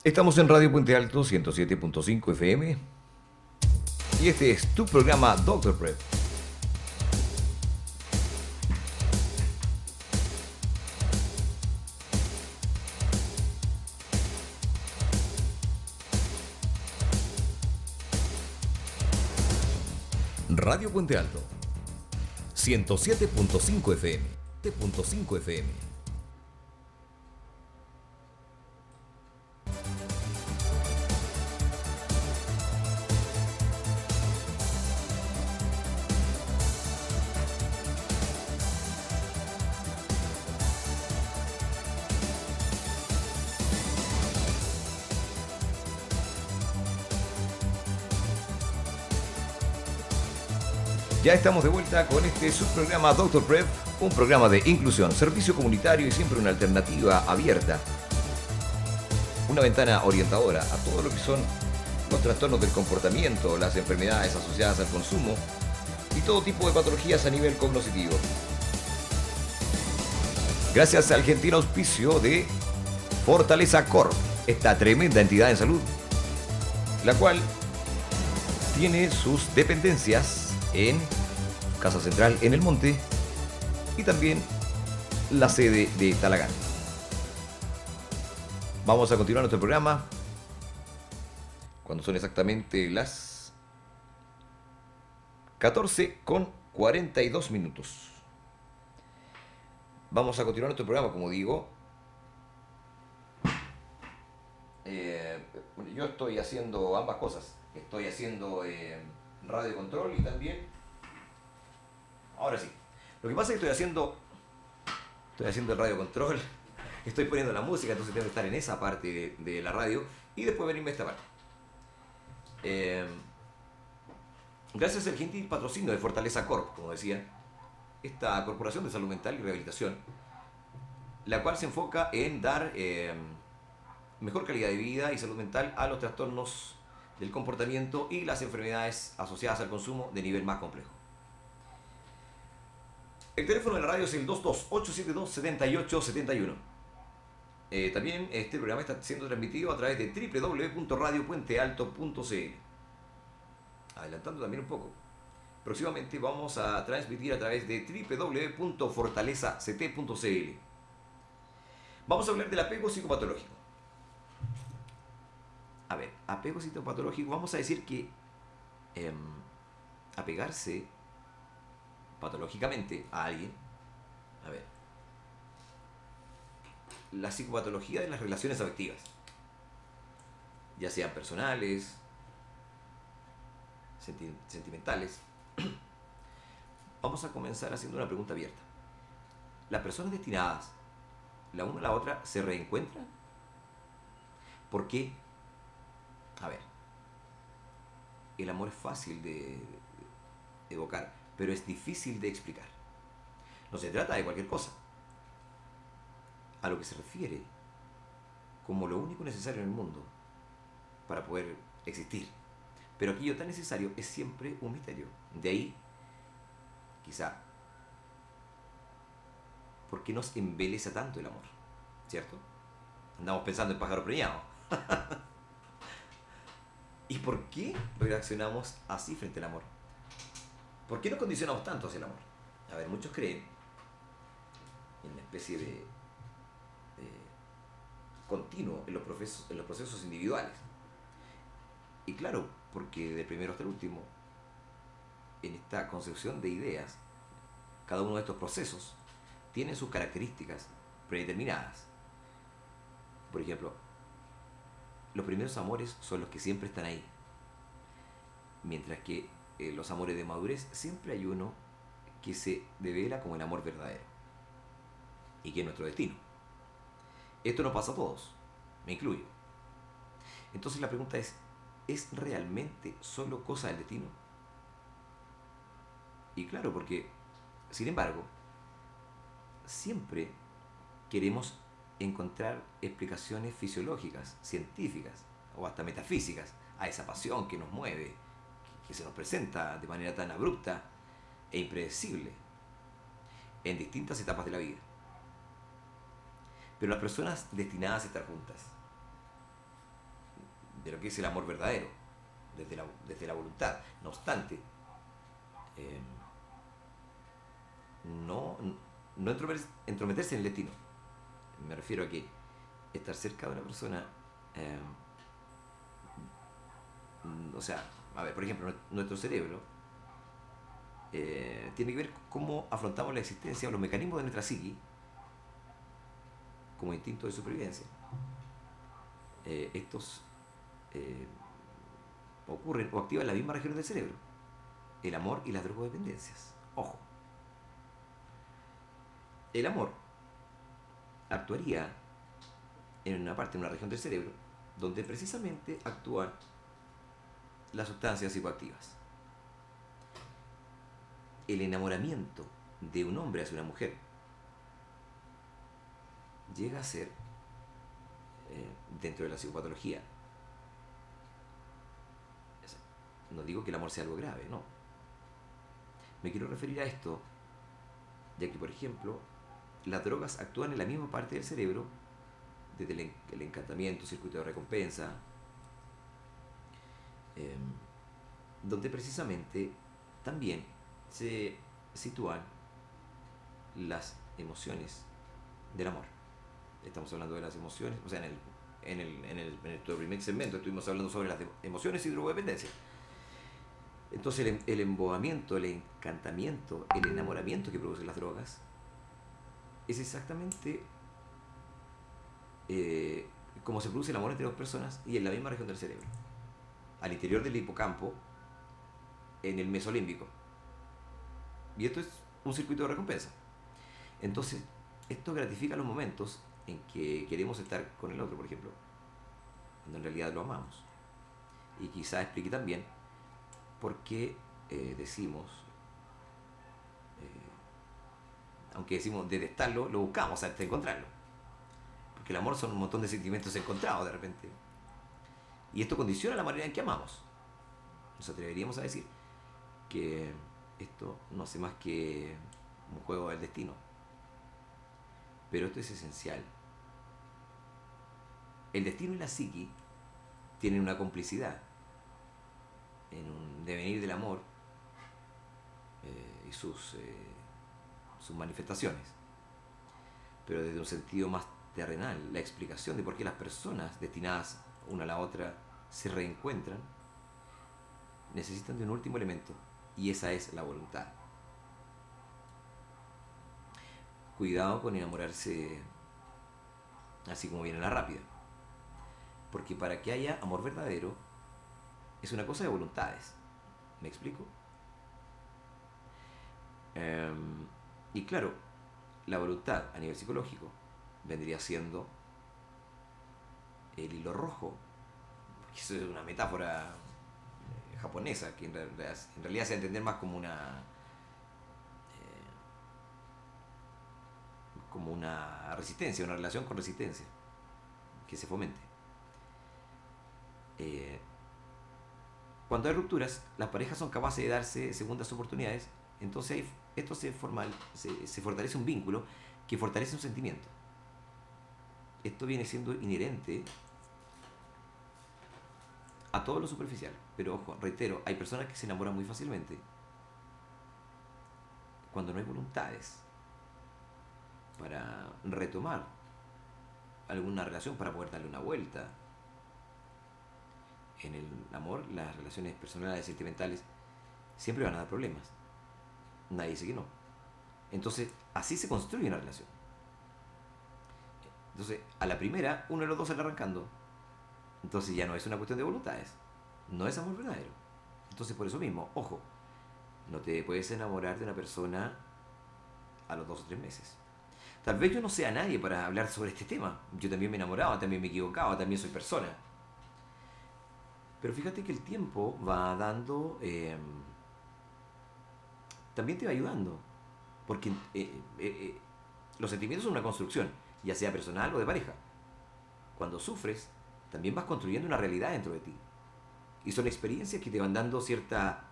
Estamos en Radio Puente Alto 107.5 FM y este es tu programa Doctor Prep. Radio Puente Alto 107.5 FM, T.5 FM. Ya estamos de vuelta con este subprograma Doctor Prep, un programa de inclusión, servicio comunitario y siempre una alternativa abierta. Una ventana orientadora a todo lo que son los trastornos del comportamiento, las enfermedades asociadas al consumo y todo tipo de patologías a nivel cognitivo. Gracias al gentil auspicio de Fortaleza Corp, esta tremenda entidad en salud, la cual tiene sus dependencias en Casa Central en el Monte y también la sede de Talagán. Vamos a continuar nuestro programa cuando son exactamente las 14 con 42 minutos. Vamos a continuar nuestro programa, como digo. Eh, yo estoy haciendo ambas cosas. Estoy haciendo eh, radio control y también... Ahora sí. Lo que pasa es que estoy haciendo... Estoy haciendo el radio control, estoy poniendo la música, entonces tengo que estar en esa parte de, la radio y después venirme a esta parte. Eh, gracias al gentil patrocinio de Fortaleza Corp, como decía, esta Corporación de Salud Mental y Rehabilitación, la cual se enfoca en dar eh, mejor calidad de vida y salud mental a los trastornos del comportamiento y las enfermedades asociadas al consumo de nivel más complejo. El teléfono de la radio es el 22872-7871. Eh, también este programa está siendo transmitido a través de www.radiopuentealto.cl. Adelantando también un poco. Próximamente vamos a transmitir a través de www.fortalezact.cl. Vamos a hablar del apego psicopatológico a ver, apego patológico, vamos a decir que em, apegarse patológicamente a alguien, a ver, la psicopatología de las relaciones afectivas, ya sean personales, sentimentales, vamos a comenzar haciendo una pregunta abierta. ¿Las personas destinadas, la una a la otra, se reencuentran? ¿Por qué? A ver, el amor es fácil de evocar, pero es difícil de explicar. No se trata de cualquier cosa. A lo que se refiere como lo único necesario en el mundo para poder existir. Pero aquello tan necesario es siempre un misterio. De ahí, quizá, ¿por qué nos embeleza tanto el amor? ¿Cierto? Andamos pensando en pájaro preñado. ¿Y por qué reaccionamos así frente al amor? ¿Por qué nos condicionamos tanto hacia el amor? A ver, muchos creen en una especie de, continuo en los, procesos, en los procesos individuales. Y claro, porque del primero hasta el último, en esta concepción de ideas, cada uno de estos procesos tiene sus características predeterminadas. Por ejemplo, los primeros amores son los que siempre están ahí. Mientras que eh, los amores de madurez siempre hay uno que se devela como el amor verdadero. Y que es nuestro destino. Esto no pasa a todos, me incluyo. Entonces la pregunta es, ¿es realmente solo cosa del destino? Y claro, porque, sin embargo, siempre queremos encontrar explicaciones fisiológicas, científicas o hasta metafísicas a esa pasión que nos mueve, que se nos presenta de manera tan abrupta e impredecible en distintas etapas de la vida. Pero las personas destinadas a estar juntas, de lo que es el amor verdadero, desde la, desde la voluntad, no obstante, eh, no, no entrometerse en el destino me refiero a que estar cerca de una persona, eh, o sea, a ver, por ejemplo, nuestro cerebro eh, tiene que ver cómo afrontamos la existencia o los mecanismos de nuestra psiqui como instinto de supervivencia. Eh, estos eh, ocurren o activan la misma región del cerebro, el amor y las drogodependencias. Ojo. El amor actuaría en una parte, en una región del cerebro, donde precisamente actúan las sustancias psicoactivas. El enamoramiento de un hombre hacia una mujer llega a ser, eh, dentro de la psicopatología, no digo que el amor sea algo grave, no. Me quiero referir a esto, ya que, por ejemplo, las drogas actúan en la misma parte del cerebro, desde el, encantamiento, circuito de recompensa, eh, donde precisamente también se sitúan las emociones del amor. Estamos hablando de las emociones, o sea, en el, en el, en el, en el primer segmento estuvimos hablando sobre las emociones y drogodependencia. Entonces el, el embobamiento, el encantamiento, el enamoramiento que producen las drogas es exactamente eh, como se produce el amor entre dos personas y en la misma región del cerebro, al interior del hipocampo, en el mesolímbico. Y esto es un circuito de recompensa. Entonces, esto gratifica los momentos en que queremos estar con el otro, por ejemplo, cuando en realidad lo amamos. Y quizá explique también por qué eh, decimos, eh, aunque decimos detestarlo, lo buscamos hasta encontrarlo. Porque el amor son un montón de sentimientos encontrados de repente. Y esto condiciona la manera en que amamos. Nos atreveríamos a decir que esto no hace más que un juego del destino. Pero esto es esencial. El destino y la psiqui tienen una complicidad en un devenir del amor eh, y sus, eh, sus manifestaciones. Pero desde un sentido más terrenal, la explicación de por qué las personas destinadas una a la otra se reencuentran, necesitan de un último elemento, y esa es la voluntad. Cuidado con enamorarse así como viene la rápida. Porque para que haya amor verdadero, es una cosa de voluntades. ¿Me explico? Em, y claro, la voluntad a nivel psicológico vendría siendo el hilo rojo. Es una metáfora eh, japonesa que en realidad, en realidad se entender más como una eh, como una resistencia, una relación con resistencia que se fomente. Eh, cuando hay rupturas, las parejas son capaces de darse segundas oportunidades, entonces esto se, formal, se, se fortalece un vínculo que fortalece un sentimiento. Esto viene siendo inherente a todo lo superficial. Pero ojo, reitero, hay personas que se enamoran muy fácilmente cuando no hay voluntades para retomar alguna relación, para poder darle una vuelta. En el amor, las relaciones personales y sentimentales siempre van a dar problemas. Nadie dice que no. Entonces, así se construye una relación. Entonces, a la primera, uno de los dos sale arrancando. Entonces ya no es una cuestión de voluntades. No es amor verdadero. Entonces, por eso mismo, ojo, no te puedes enamorar de una persona a los dos o tres meses. Tal vez yo no sea nadie para hablar sobre este tema. Yo también me enamoraba, también me equivocaba, también soy persona. Pero fíjate que el tiempo va dando... Eh, también te va ayudando. Porque eh, eh, los sentimientos son una construcción, ya sea personal o de pareja. Cuando sufres, también vas construyendo una realidad dentro de ti. Y son experiencias que te van dando cierta,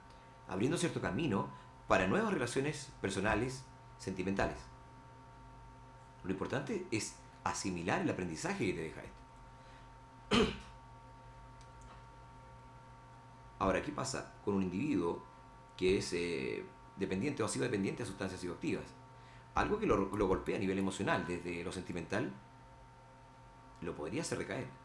abriendo cierto camino para nuevas relaciones personales, sentimentales. Lo importante es asimilar el aprendizaje que te deja esto. Ahora, ¿qué pasa con un individuo que es eh, dependiente o ha sido dependiente de sustancias psicoactivas? Algo que lo, lo golpea a nivel emocional, desde lo sentimental, lo podría hacer recaer.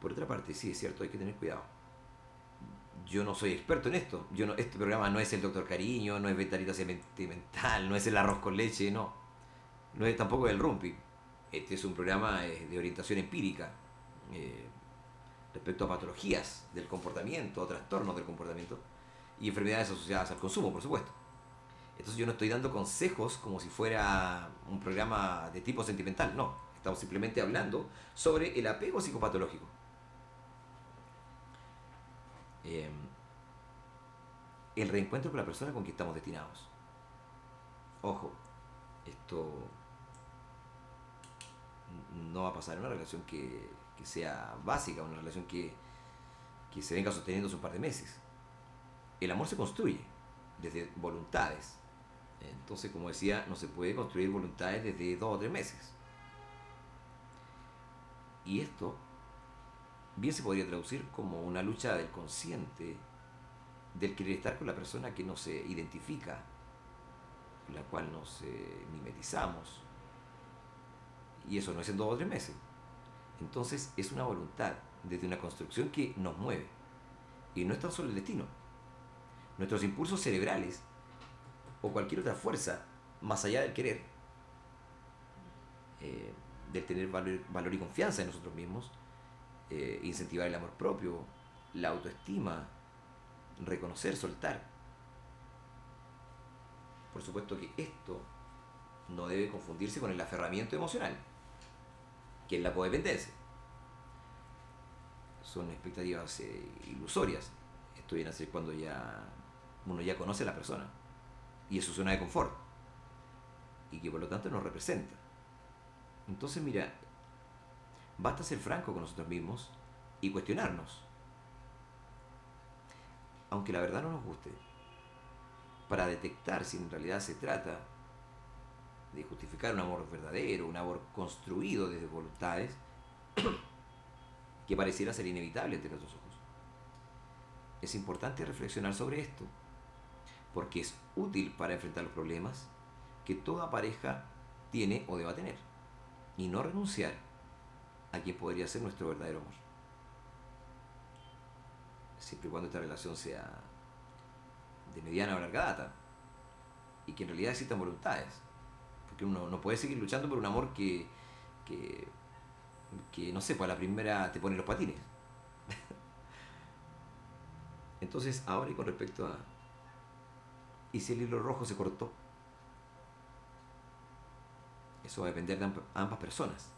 Por otra parte, sí, es cierto, hay que tener cuidado. yo no soy experto en esto. Yo no, este programa no es el Doctor Cariño, no es Ventanita Sentimental, no es el arroz con leche, no. No es tampoco el Rumpi. Este es un programa eh, de orientación empírica eh, respecto a patologías del comportamiento, trastornos del comportamiento y enfermedades asociadas al consumo, por supuesto. Entonces yo no estoy dando consejos como si fuera un programa de tipo sentimental, no. Estamos simplemente hablando sobre el apego psicopatológico. Em, el reencuentro con la persona con quien estamos destinados. Ojo, esto no va a pasar en una relación que, sea básica, una relación que, que se venga sosteniendo un par de meses. El amor se construye desde voluntades. Entonces, como decía, no se puede construir voluntades desde dos o tres meses. Y esto bien se podría traducir como una lucha del consciente, del querer estar con la persona que no se identifica, la cual nos mimetizamos. Y eso no es en dos o tres meses. Entonces es una voluntad desde una construcción que nos mueve. Y no es tan solo el destino. Nuestros impulsos cerebrales o cualquier otra fuerza más allá del querer, eh, del tener valor, valor y confianza en nosotros mismos, eh, incentivar el amor propio, la autoestima, reconocer, soltar. Por supuesto que esto no debe confundirse con el aferramiento emocional, que es la codependencia. Son expectativas eh, ilusorias. Esto viene a ser cuando ya uno ya conoce a la persona y es su zona de confort y que por lo tanto nos representa. Entonces, mira, Basta ser franco con nosotros mismos y cuestionarnos. Aunque la verdad no nos guste. Para detectar si en realidad se trata de justificar un amor verdadero, un amor construido desde voluntades que pareciera ser inevitable entre nuestros ojos. Es importante reflexionar sobre esto, porque es útil para enfrentar los problemas que toda pareja tiene o deba tener, y no renunciar a quien podría ser nuestro verdadero amor. Siempre y cuando esta relación sea de mediana o larga data y que en realidad existan voluntades. Porque uno no puede seguir luchando por un amor que, que, que no sé, pues a la primera te pone los patines. Entonces, ahora y con respecto a... ¿Y si el hilo rojo se cortó? Eso va a depender de ambas personas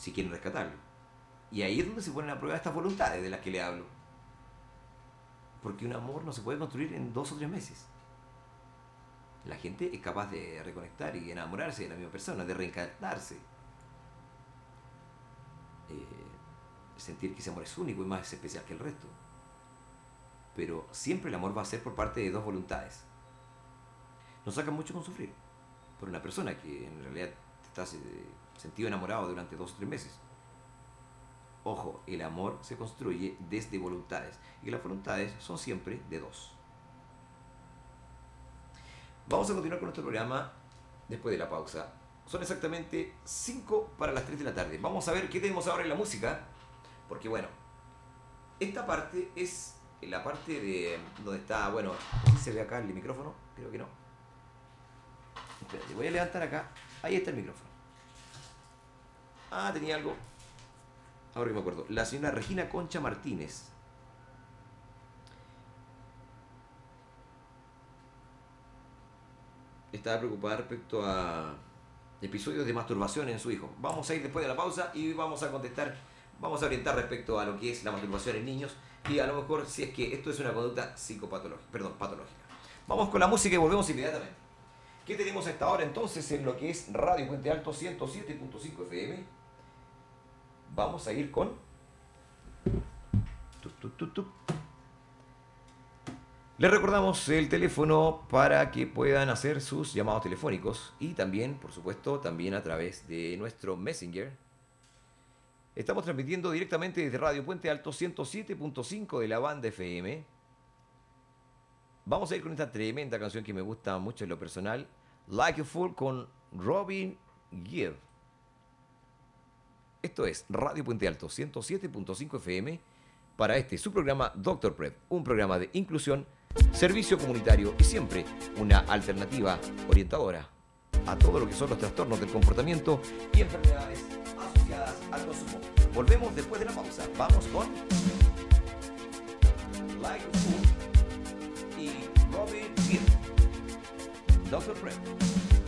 si quieren rescatarlo. Y ahí es donde se ponen a prueba estas voluntades de las que le hablo. Porque un amor no se puede construir en dos o tres meses. La gente es capaz de reconectar y enamorarse de la misma persona, de reencantarse. Eh, sentir que ese amor es único y más especial que el resto. Pero siempre el amor va a ser por parte de dos voluntades. Nos saca mucho con sufrir por una persona que en realidad te está sentido enamorado durante dos o tres meses. Ojo, el amor se construye desde voluntades y las voluntades son siempre de dos. Vamos a continuar con nuestro programa después de la pausa. Son exactamente 5 para las 3 de la tarde. Vamos a ver qué tenemos ahora en la música. Porque bueno, esta parte es la parte de donde está, bueno, ¿se ve acá el micrófono? Creo que no. Espérate, voy a levantar acá. Ahí está el micrófono. Ah, tenía algo. Ahora que me acuerdo. La señora Regina Concha Martínez. Estaba preocupada respecto a episodios de masturbación en su hijo. Vamos a ir después de la pausa y vamos a contestar, vamos a orientar respecto a lo que es la masturbación en niños y a lo mejor si es que esto es una conducta psicopatológica, perdón, patológica. Vamos con la música y volvemos inmediatamente. ¿Qué tenemos a esta hora entonces en lo que es Radio Puente Alto 107.5 FM? Vamos a ir con... Les recordamos el teléfono para que puedan hacer sus llamados telefónicos y también, por supuesto, también a través de nuestro Messenger. Estamos transmitiendo directamente desde Radio Puente Alto 107.5 de la banda FM. Vamos a ir con esta tremenda canción que me gusta mucho en lo personal, Like a Fool con Robin Gibb. Esto es Radio Puente Alto 107.5 FM para este su programa Doctor Prep, un programa de inclusión, servicio comunitario y siempre una alternativa orientadora a todo lo que son los trastornos del comportamiento y enfermedades asociadas al consumo. Volvemos después de la pausa. Vamos con Like Food y Robin Hill. Doctor Prep.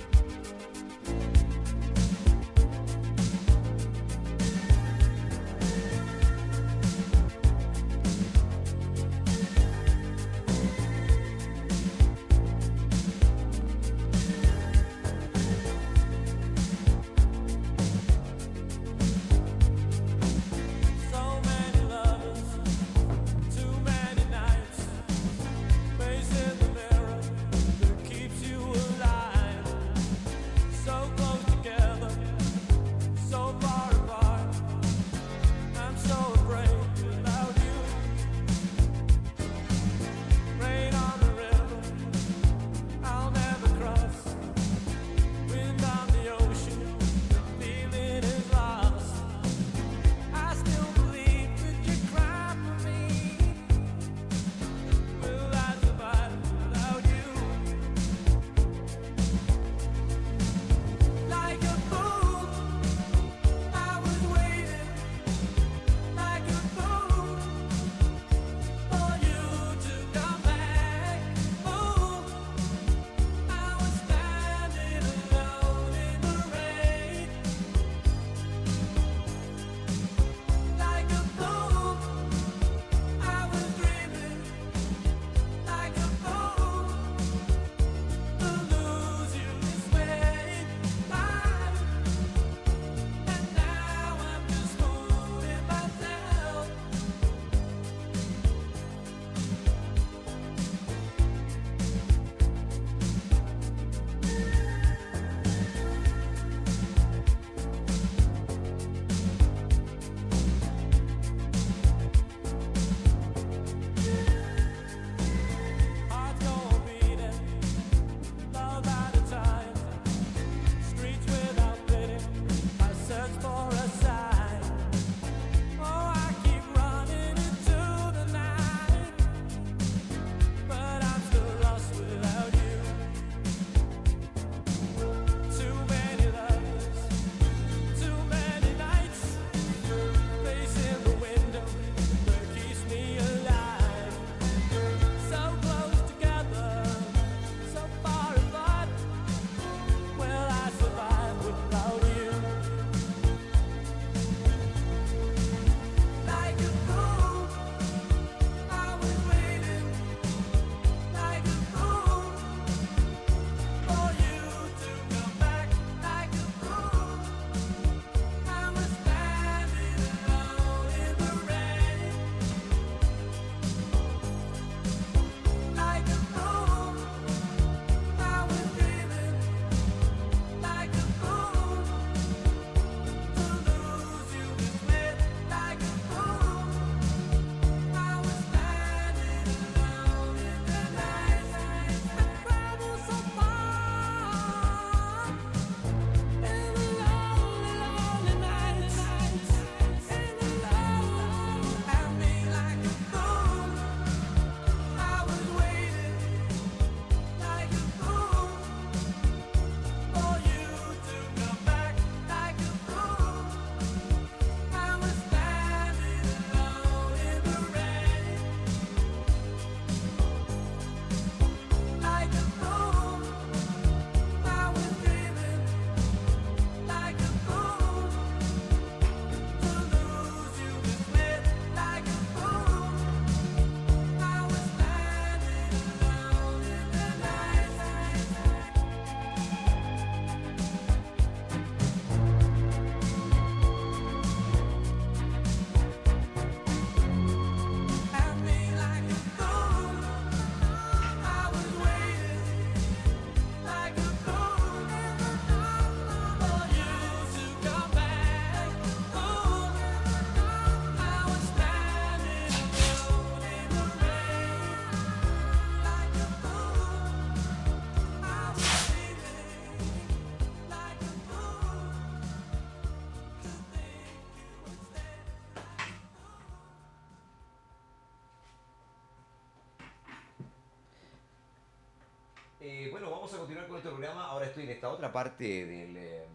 esta otra parte del, eh,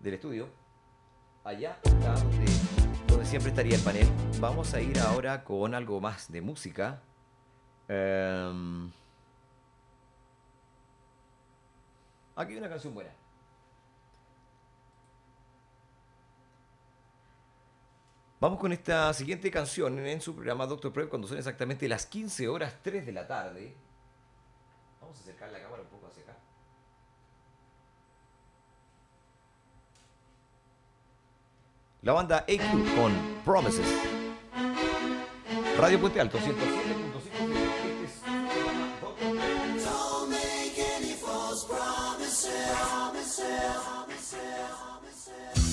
del estudio, allá está donde, donde, siempre estaría el panel. Vamos a ir ahora con algo más de música. Em, aquí hay una canción buena. Vamos con esta siguiente canción en su programa Doctor Prep cuando son exactamente las 15 horas 3 de la tarde. la banda AQ con Promises. Radio Puente Alto, 107. promises.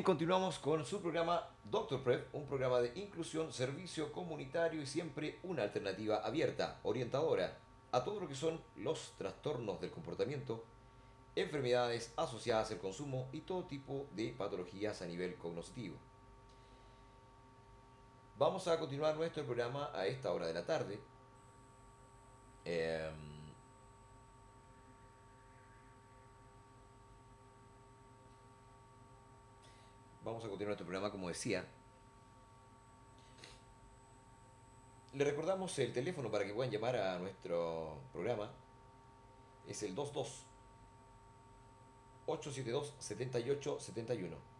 continuamos con su programa Doctor Prep, un programa de inclusión, servicio comunitario y siempre una alternativa abierta, orientadora a todo lo que son los trastornos del comportamiento, enfermedades asociadas al consumo y todo tipo de patologías a nivel cognitivo. Vamos a continuar nuestro programa a esta hora de la tarde. Em, vamos a continuar nuestro programa, como decía. Le recordamos el teléfono para que puedan llamar a nuestro programa. Es el 22 872 7871.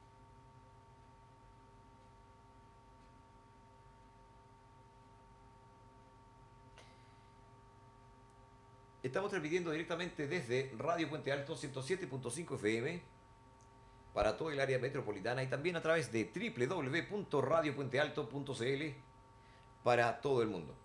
Estamos transmitiendo directamente desde Radio Puente Alto 107.5 FM para todo el área metropolitana y también a través de www.radiopuentealto.cl para todo el mundo.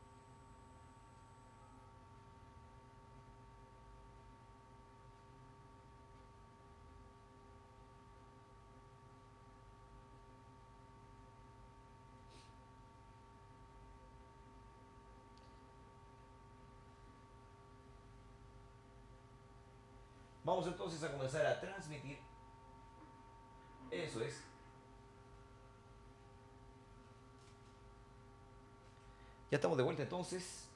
Vamos entonces a comenzar a transmitir. Eso es. Ya estamos de vuelta entonces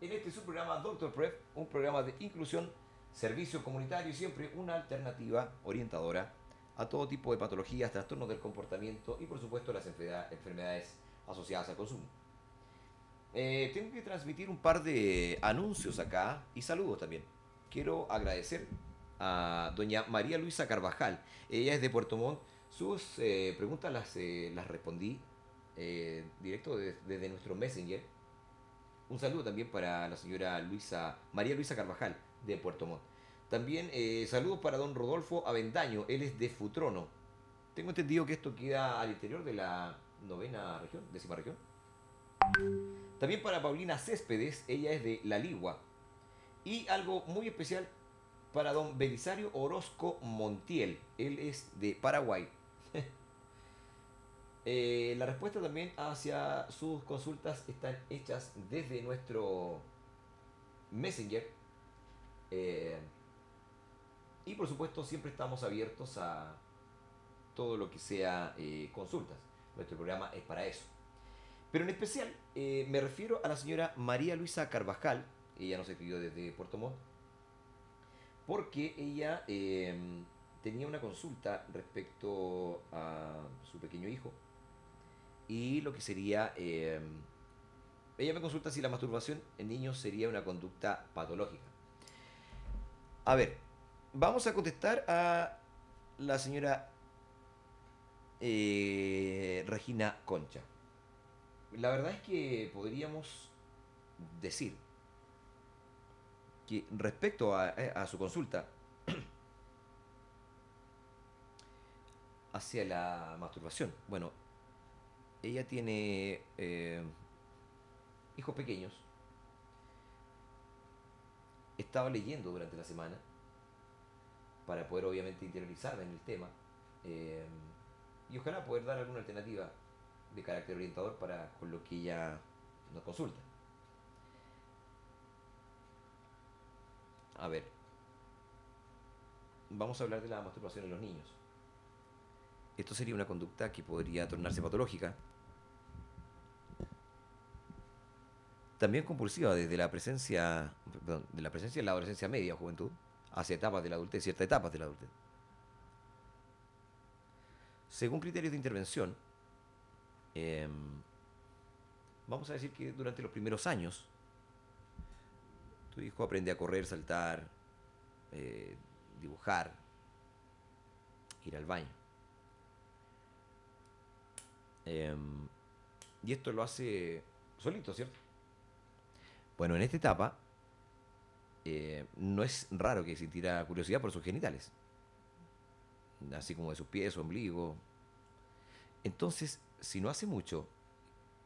en este su programa Doctor Prep, un programa de inclusión, servicio comunitario y siempre una alternativa orientadora a todo tipo de patologías, trastornos del comportamiento y por supuesto las enfermedad- enfermedades asociadas al consumo. Eh, tengo que transmitir un par de anuncios acá y saludos también. Quiero agradecer a doña María Luisa Carvajal. Ella es de Puerto Montt. Sus eh, preguntas las, eh, las respondí eh, directo de- desde nuestro Messenger. Un saludo también para la señora Luisa, María Luisa Carvajal de Puerto Montt. También saludos para don Rodolfo Avendaño, él es de Futrono. Tengo entendido que esto queda al interior de la novena región, décima región. También para Paulina Céspedes, ella es de La Ligua. Y algo muy especial para don Belisario Orozco Montiel, él es de Paraguay. Eh, la respuesta también hacia sus consultas están hechas desde nuestro Messenger. Eh, y por supuesto siempre estamos abiertos a todo lo que sea eh, consultas. Nuestro programa es para eso. Pero en especial me refiero a la señora María Luisa Carvajal. Ella nos escribió desde Puerto Montt. Porque ella eh, tenía una consulta respecto a su pequeño hijo. Y lo que sería... eh, ella me consulta si la masturbación en niños sería una conducta patológica. A ver, vamos a contestar a la señora eh, Regina Concha. La verdad es que podríamos decir que respecto a, a su consulta hacia la masturbación, bueno, ella tiene eh, hijos pequeños. Estaba leyendo durante la semana para poder obviamente interiorizarme en el tema eh, y ojalá poder dar alguna alternativa de carácter orientador para con lo que ella nos consulta. A ver, vamos a hablar de la masturbación en los niños. Esto sería una conducta que podría tornarse patológica. También compulsiva desde la presencia, de la presencia en la adolescencia media o juventud hacia etapas de la adultez, ciertas etapas de la adultez. Según criterios de intervención, em, vamos a decir que durante los primeros años, tu hijo aprende a correr, saltar, eh, dibujar, ir al baño. Em, y esto lo hace solito, ¿cierto? Bueno, en esta etapa eh, no es raro que sintiera curiosidad por sus genitales, así como de sus pies, su ombligo. Entonces, si no hace mucho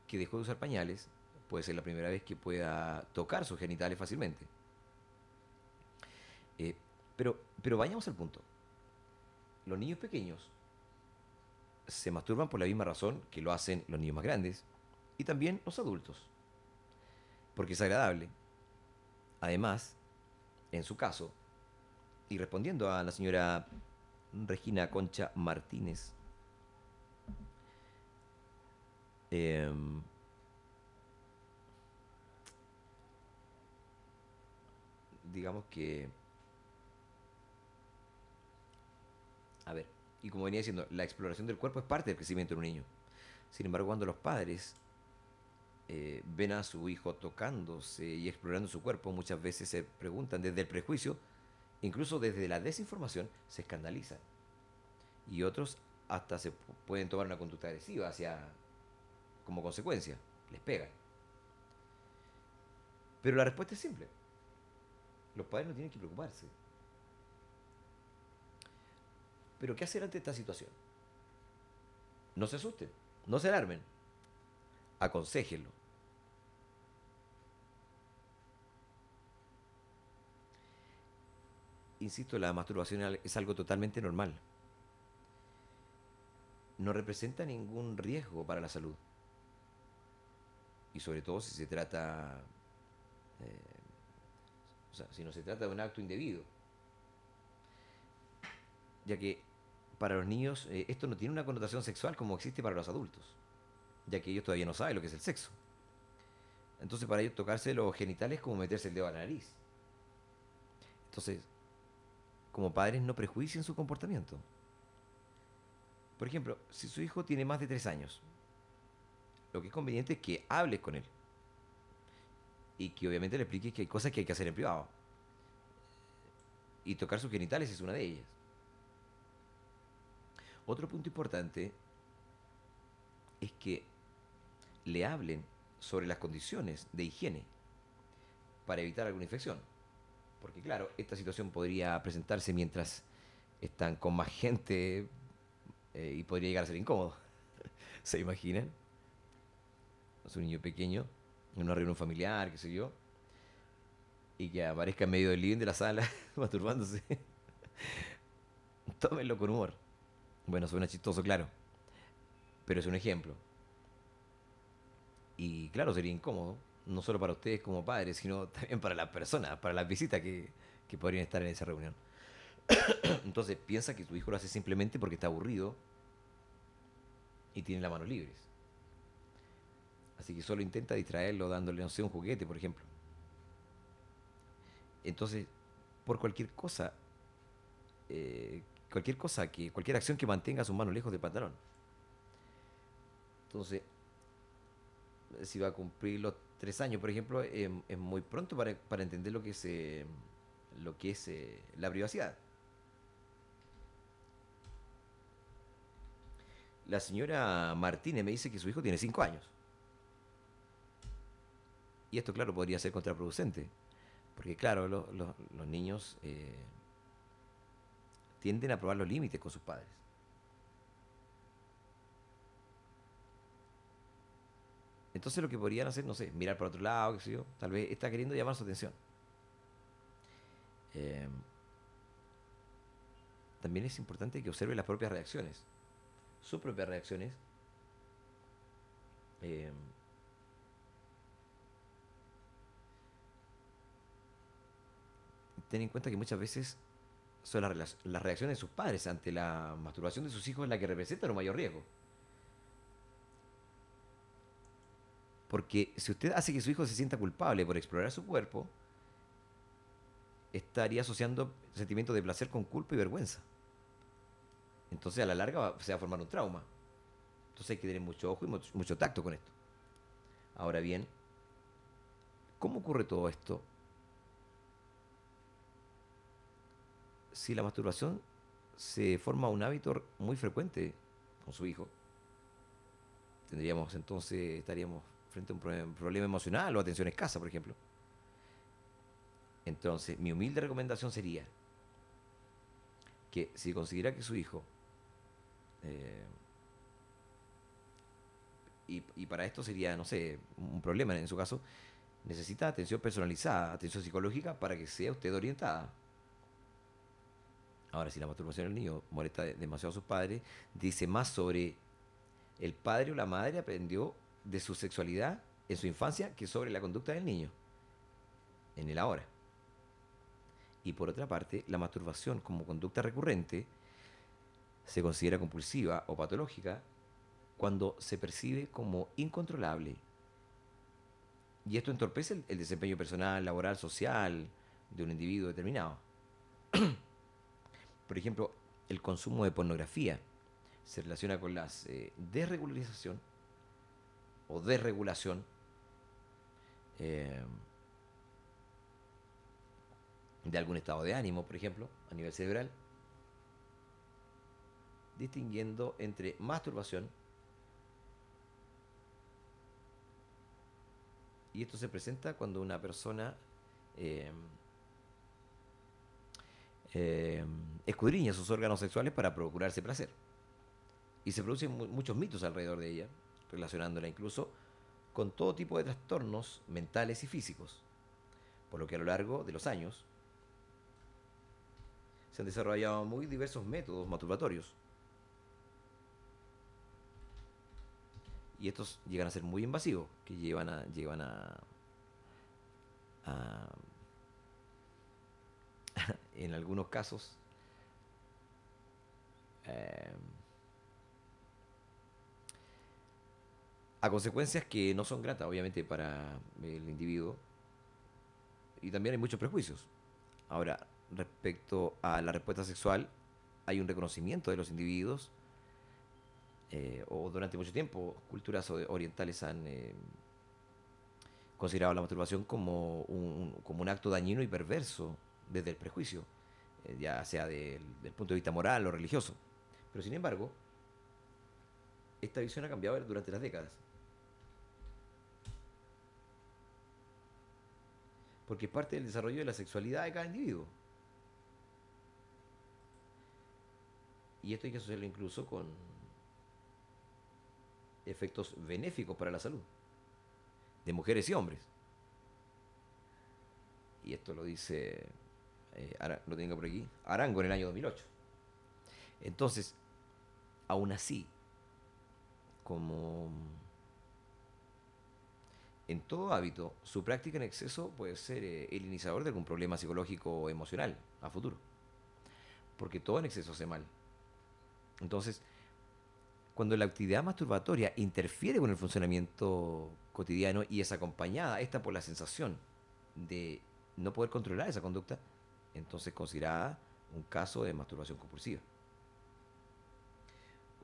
que dejó de usar pañales, puede ser la primera vez que pueda tocar sus genitales fácilmente. Eh, pero, pero vayamos al punto. Los niños pequeños se masturban por la misma razón que lo hacen los niños más grandes y también los adultos. Porque es agradable. Además, en su caso, y respondiendo a la señora Regina Concha Martínez, em, digamos que, a ver, y como venía diciendo, la exploración del cuerpo es parte del crecimiento de un niño. Sin embargo, cuando los padres eh, ven a su hijo tocándose y explorando su cuerpo, muchas veces se preguntan desde el prejuicio, incluso desde la desinformación, se escandalizan. Y otros hasta se pu- pueden tomar una conducta agresiva hacia, como consecuencia, les pegan. Pero la respuesta es simple. Los padres no tienen que preocuparse. Pero ¿qué hacer ante esta situación? No se asusten, no se alarmen, aconséjenlo. Insisto, la masturbación es algo totalmente normal. No representa ningún riesgo para la salud. Y sobre todo si se trata, eh, o sea, si no se trata de un acto indebido. Ya que para los niños eh, esto no tiene una connotación sexual como existe para los adultos, ya que ellos todavía no saben lo que es el sexo. Entonces para ellos tocarse los genitales es como meterse el dedo a la nariz. Entonces, como padres no prejuicien su comportamiento. Por ejemplo, si su hijo tiene más de tres años, lo que es conveniente es que hables con él. Y que obviamente le expliques que hay cosas que hay que hacer en privado. Y tocar sus genitales es una de ellas. Otro punto importante es que le hablen sobre las condiciones de higiene para evitar alguna infección. Porque claro, esta situación podría presentarse mientras están con más gente eh, y podría llegar a ser incómodo. ¿Se imaginan? Es un niño pequeño en una reunión familiar, qué sé yo, y que aparezca en medio del living de la sala masturbándose. Tómenlo con humor. Bueno, suena chistoso, claro. Pero es un ejemplo. Y claro, sería incómodo, no solo para ustedes como padres, sino también para las personas, para las visitas que, que podrían estar en esa reunión. Entonces piensa que tu hijo lo hace simplemente porque está aburrido y tiene las manos libres. Así que solo intenta distraerlo dándole, no sé, un juguete, por ejemplo. Entonces, por cualquier cosa, eh, cualquier cosa que, cualquier acción que mantenga sus manos lejos del pantalón. Entonces, si va a cumplir los tres años, por ejemplo, es muy pronto para, para entender lo que es, eh, lo que es eh, la privacidad. La señora Martínez me dice que su hijo tiene cinco años. Y esto, claro, podría ser contraproducente. Porque, claro, lo- lo- los niños eh, tienden a probar los límites con sus padres. Entonces lo que podrían hacer, no sé, mirar por otro lado, qué sé yo, tal vez está queriendo llamar su atención. Eh, también es importante que observe las propias reacciones, sus propias reacciones. Eh, ten en cuenta que muchas veces son las, reacciones de sus padres ante la masturbación de sus hijos la que representan un mayor riesgo. Porque si usted hace que su hijo se sienta culpable por explorar su cuerpo, estaría asociando sentimientos de placer con culpa y vergüenza. Entonces a la larga se va a formar un trauma. Entonces hay que tener mucho ojo y mucho tacto con esto. Ahora bien, ¿cómo ocurre todo esto? Si la masturbación se forma un hábito muy frecuente con su hijo, tendríamos entonces, estaríamos frente a un proble- problema emocional o atención escasa, por ejemplo. Entonces, mi humilde recomendación sería que si considera que su hijo, eh, y, y para esto sería, no sé, un problema en su caso, necesita atención personalizada, atención psicológica para que sea usted orientada. Ahora, si la masturbación del niño molesta de- demasiado a sus padres, dice más sobre el padre o la madre aprendió de su sexualidad en su infancia que sobre la conducta del niño en el ahora. Y por otra parte, la masturbación como conducta recurrente se considera compulsiva o patológica cuando se percibe como incontrolable. Y esto entorpece el, el desempeño personal, laboral, social de un individuo determinado. Por ejemplo, el consumo de pornografía se relaciona con la desregularización o desregulación eh, de algún estado de ánimo, por ejemplo, a nivel cerebral, distinguiendo entre masturbación y esto se presenta cuando una persona eh, eh, escudriña sus órganos sexuales para procurarse placer. Y se producen mu- muchos mitos alrededor de ella, relacionándola incluso con todo tipo de trastornos mentales y físicos. Por lo que a lo largo de los años se han desarrollado muy diversos métodos masturbatorios. Y estos llegan a ser muy invasivos, que llevan a, llevan a, a en algunos casos eh, a consecuencias que no son gratas, obviamente, para el individuo. Y también hay muchos prejuicios. Ahora, respecto a la respuesta sexual, hay un reconocimiento de los individuos, eh, o durante mucho tiempo, culturas orientales han eh, considerado la masturbación como un, como un acto dañino y perverso desde el prejuicio, ya sea del, del punto de vista moral o religioso. Pero sin embargo, esta visión ha cambiado durante las décadas. Porque es parte del desarrollo de la sexualidad de cada individuo. Y esto hay que asociarlo incluso con efectos benéficos para la salud de mujeres y hombres. Y esto lo dice, eh, lo tengo por aquí, Arango en el año 2008. Entonces, aún así, como en todo hábito, su práctica en exceso puede ser eh, el iniciador de algún problema psicológico o emocional a futuro. Porque todo en exceso hace mal. Entonces, cuando la actividad masturbatoria interfiere con el funcionamiento cotidiano y es acompañada esta por la sensación de no poder controlar esa conducta, entonces considerada un caso de masturbación compulsiva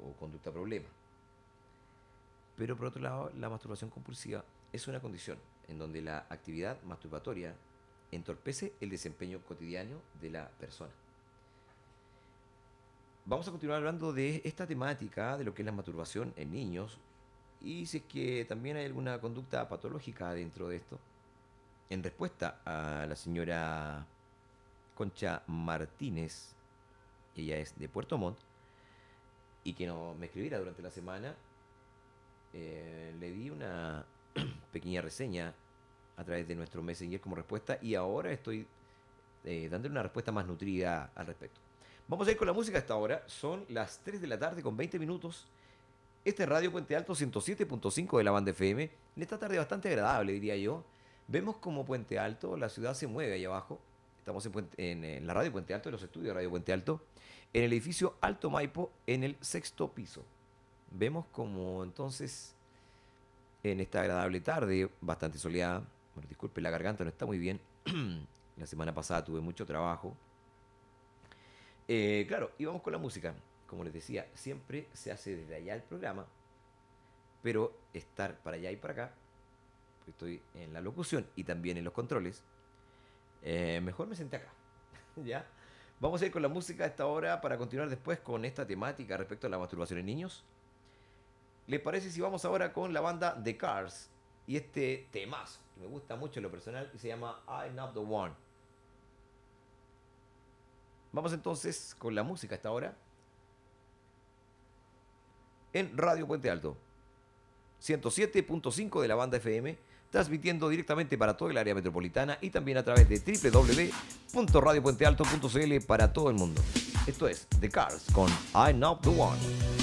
o conducta problema. Pero por otro lado, la masturbación compulsiva es una condición en donde la actividad masturbatoria entorpece el desempeño cotidiano de la persona. Vamos a continuar hablando de esta temática, de lo que es la masturbación en niños, y si es que también hay alguna conducta patológica dentro de esto. En respuesta a la señora Concha Martínez, ella es de Puerto Montt, y que no, me escribiera durante la semana, eh, le di una pequeña reseña a través de nuestro Messenger como respuesta y ahora estoy eh, dándole una respuesta más nutrida al respecto. Vamos a ir con la música hasta ahora. Son las 3 de la tarde con 20 minutos. Este es Radio Puente Alto 107.5 de la banda FM. En esta tarde bastante agradable, diría yo. Vemos como Puente Alto, la ciudad se mueve ahí abajo. Estamos en, la Radio Puente Alto, en los estudios de Radio Puente Alto, en el edificio Alto Maipo, en el sexto piso. Vemos como entonces, en esta agradable tarde, bastante soleada, bueno, disculpe, la garganta no está muy bien. la semana pasada tuve mucho trabajo. Eh, claro, y vamos con la música. Como les decía, siempre se hace desde allá el programa, pero estar para allá y para acá, estoy en la locución y también en los controles, eh, mejor me senté acá. ¿Ya? Vamos a ir con la música a esta hora para continuar después con esta temática respecto a la masturbación en niños. ¿Les parece si vamos ahora con la banda The Cars y este temazo que me gusta mucho en lo personal y se llama I'm Not the One? Vamos entonces con la música hasta ahora en Radio Puente Alto 107.5 de la banda FM, transmitiendo directamente para todo el área metropolitana y también a través de www.radiopuentealto.cl para todo el mundo. Esto es The Cars con I'm Not the One.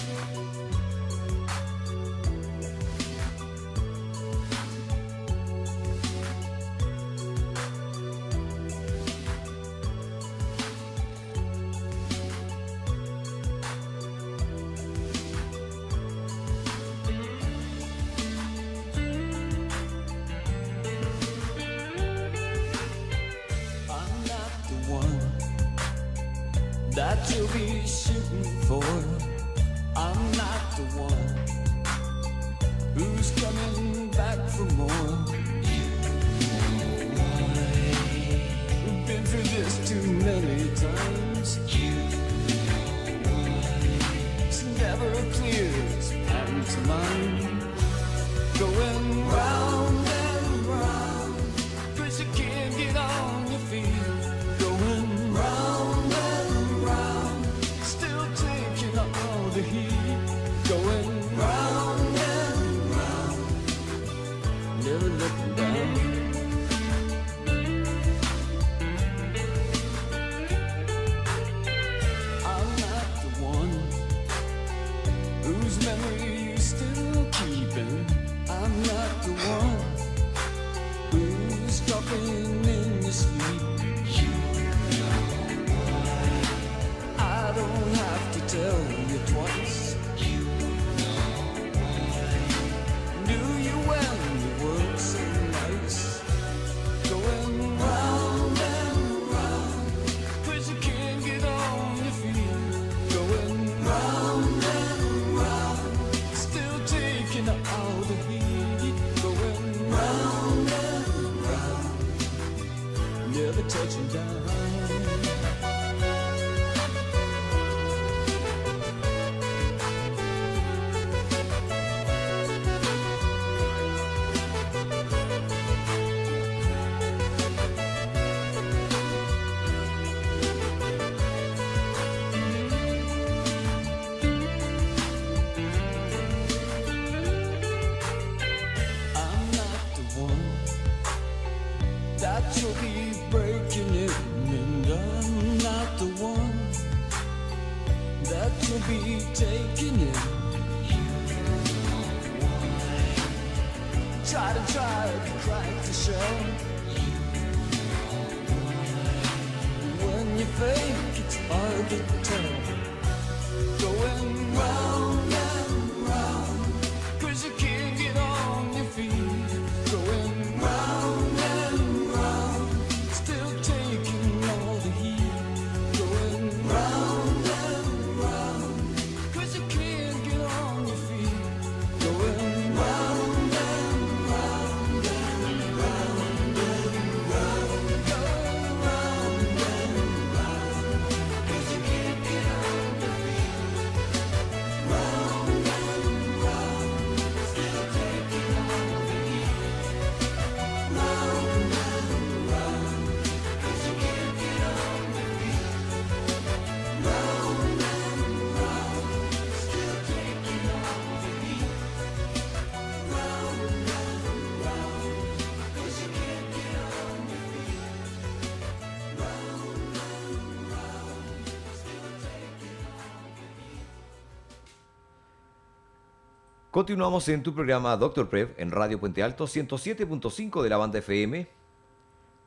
Continuamos en tu programa Doctor Prev en Radio Puente Alto 107.5 de la banda FM.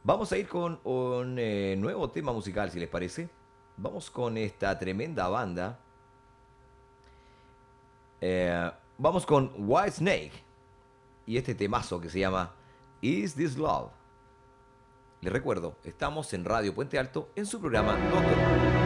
Vamos a ir con un eh, nuevo tema musical, si les parece. Vamos con esta tremenda banda. Eh, vamos con White Snake y este temazo que se llama Is This Love. Les recuerdo, estamos en Radio Puente Alto en su programa Doctor Prev.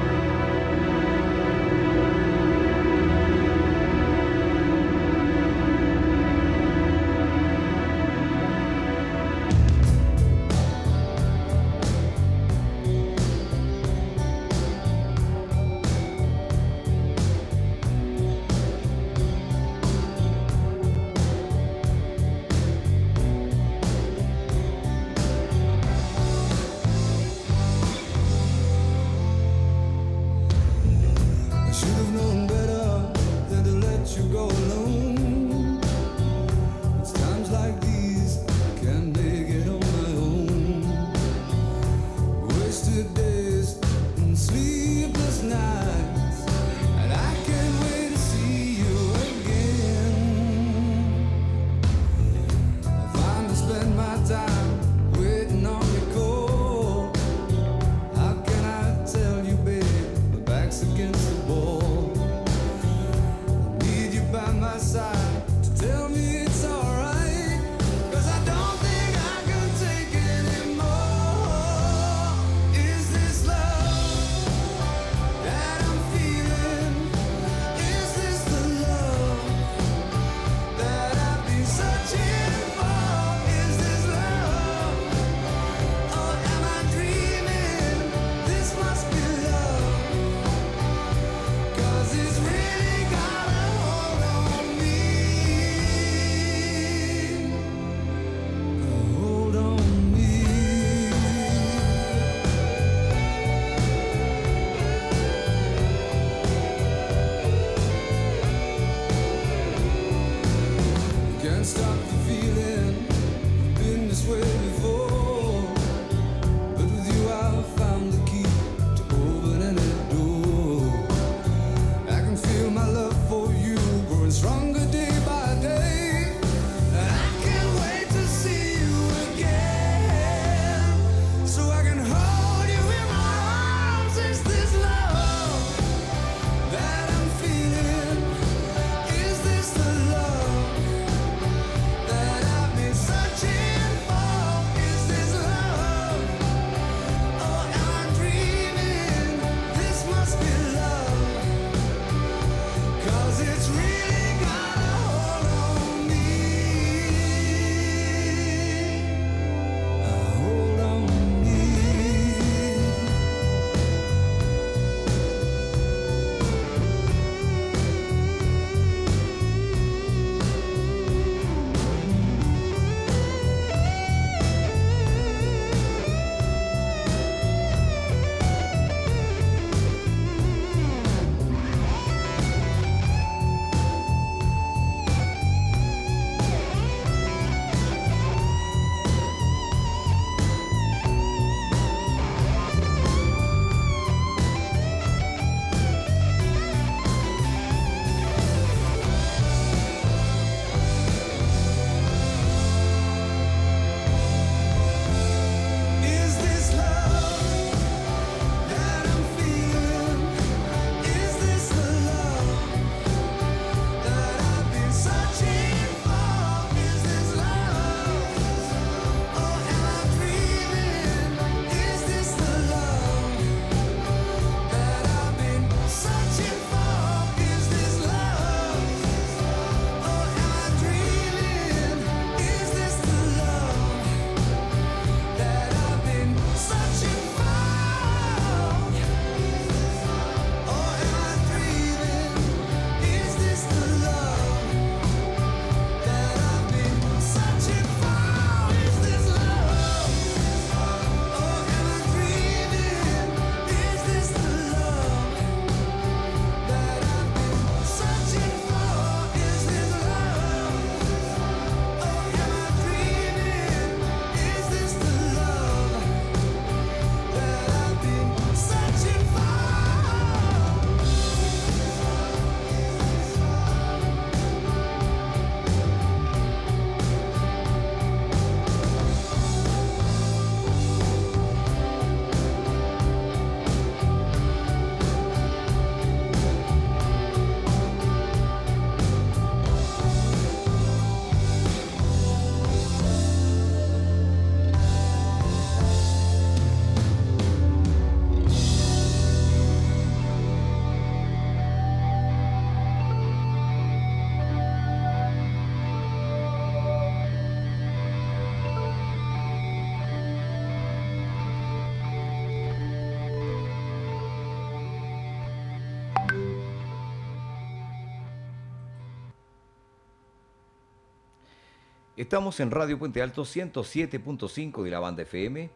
Estamos en Radio Puente Alto 107.5 de la banda FM,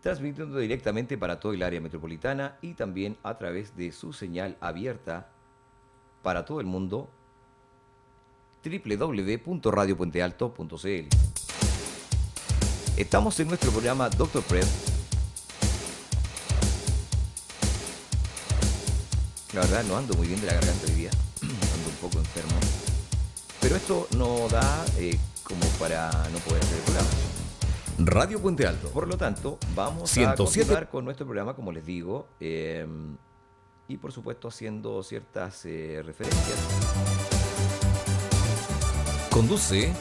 transmitiendo directamente para todo el área metropolitana y también a través de su señal abierta para todo el mundo www.radiopuentealto.cl. Estamos en nuestro programa Doctor Prep. La verdad no ando muy bien de la garganta hoy día, ando un poco enfermo. Pero esto no da eh, como para no poder hacer el programa. Radio Puente Alto. Por lo tanto, vamos 107. a continuar con nuestro programa, como les digo, eh, y por supuesto haciendo ciertas eh, referencias. Conduce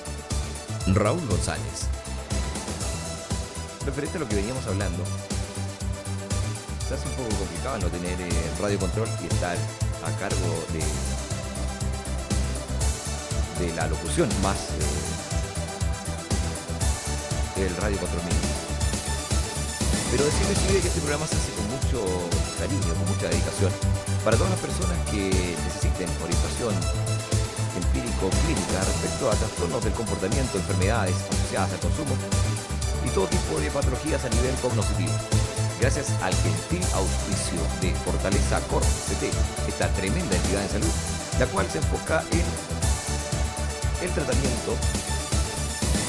Raúl González. Referente a lo que veníamos hablando, se hace un poco complicado no tener eh, radio control y estar a cargo de, de la locución más eh, el radio control mismo. Pero decirles que este programa se hace con mucho cariño, con mucha dedicación, para todas las personas que necesiten orientación empírico-clínica respecto a trastornos del comportamiento, enfermedades asociadas al consumo y todo tipo de patologías a nivel cognitivo. Gracias al gentil auspicio de Fortaleza Corp CT, esta tremenda entidad de salud, la cual se enfoca en el tratamiento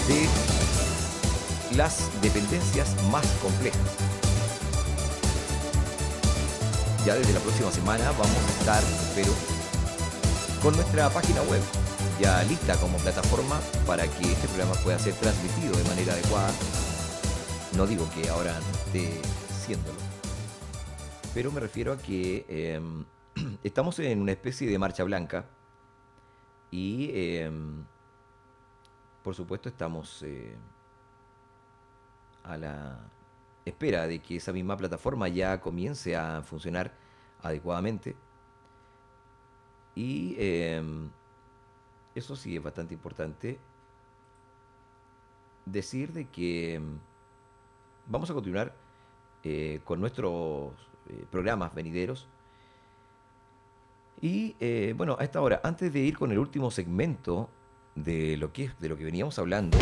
de las dependencias más complejas. Ya desde la próxima semana vamos a estar, pero con nuestra página web ya lista como plataforma para que este programa pueda ser transmitido de manera adecuada. No digo que ahora esté siéndolo, pero me refiero a que eh, estamos en una especie de marcha blanca y eh, por supuesto estamos eh, a la espera de que esa misma plataforma ya comience a funcionar adecuadamente. Y eh, eso sí es bastante importante decir de que mm, vamos a continuar eh, con nuestros eh, programas venideros. Y eh, bueno, a esta hora, antes de ir con el último segmento de lo que, de lo que veníamos hablando,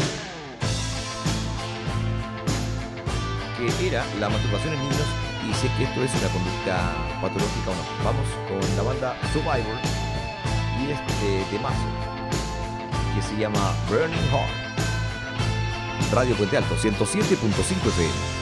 que era la masturbación en niños y es que esto es una conducta patológica o no. Vamos con la banda Survivor y este temazo que se llama Burning Heart. Radio Puente Alto, 107.5 FM.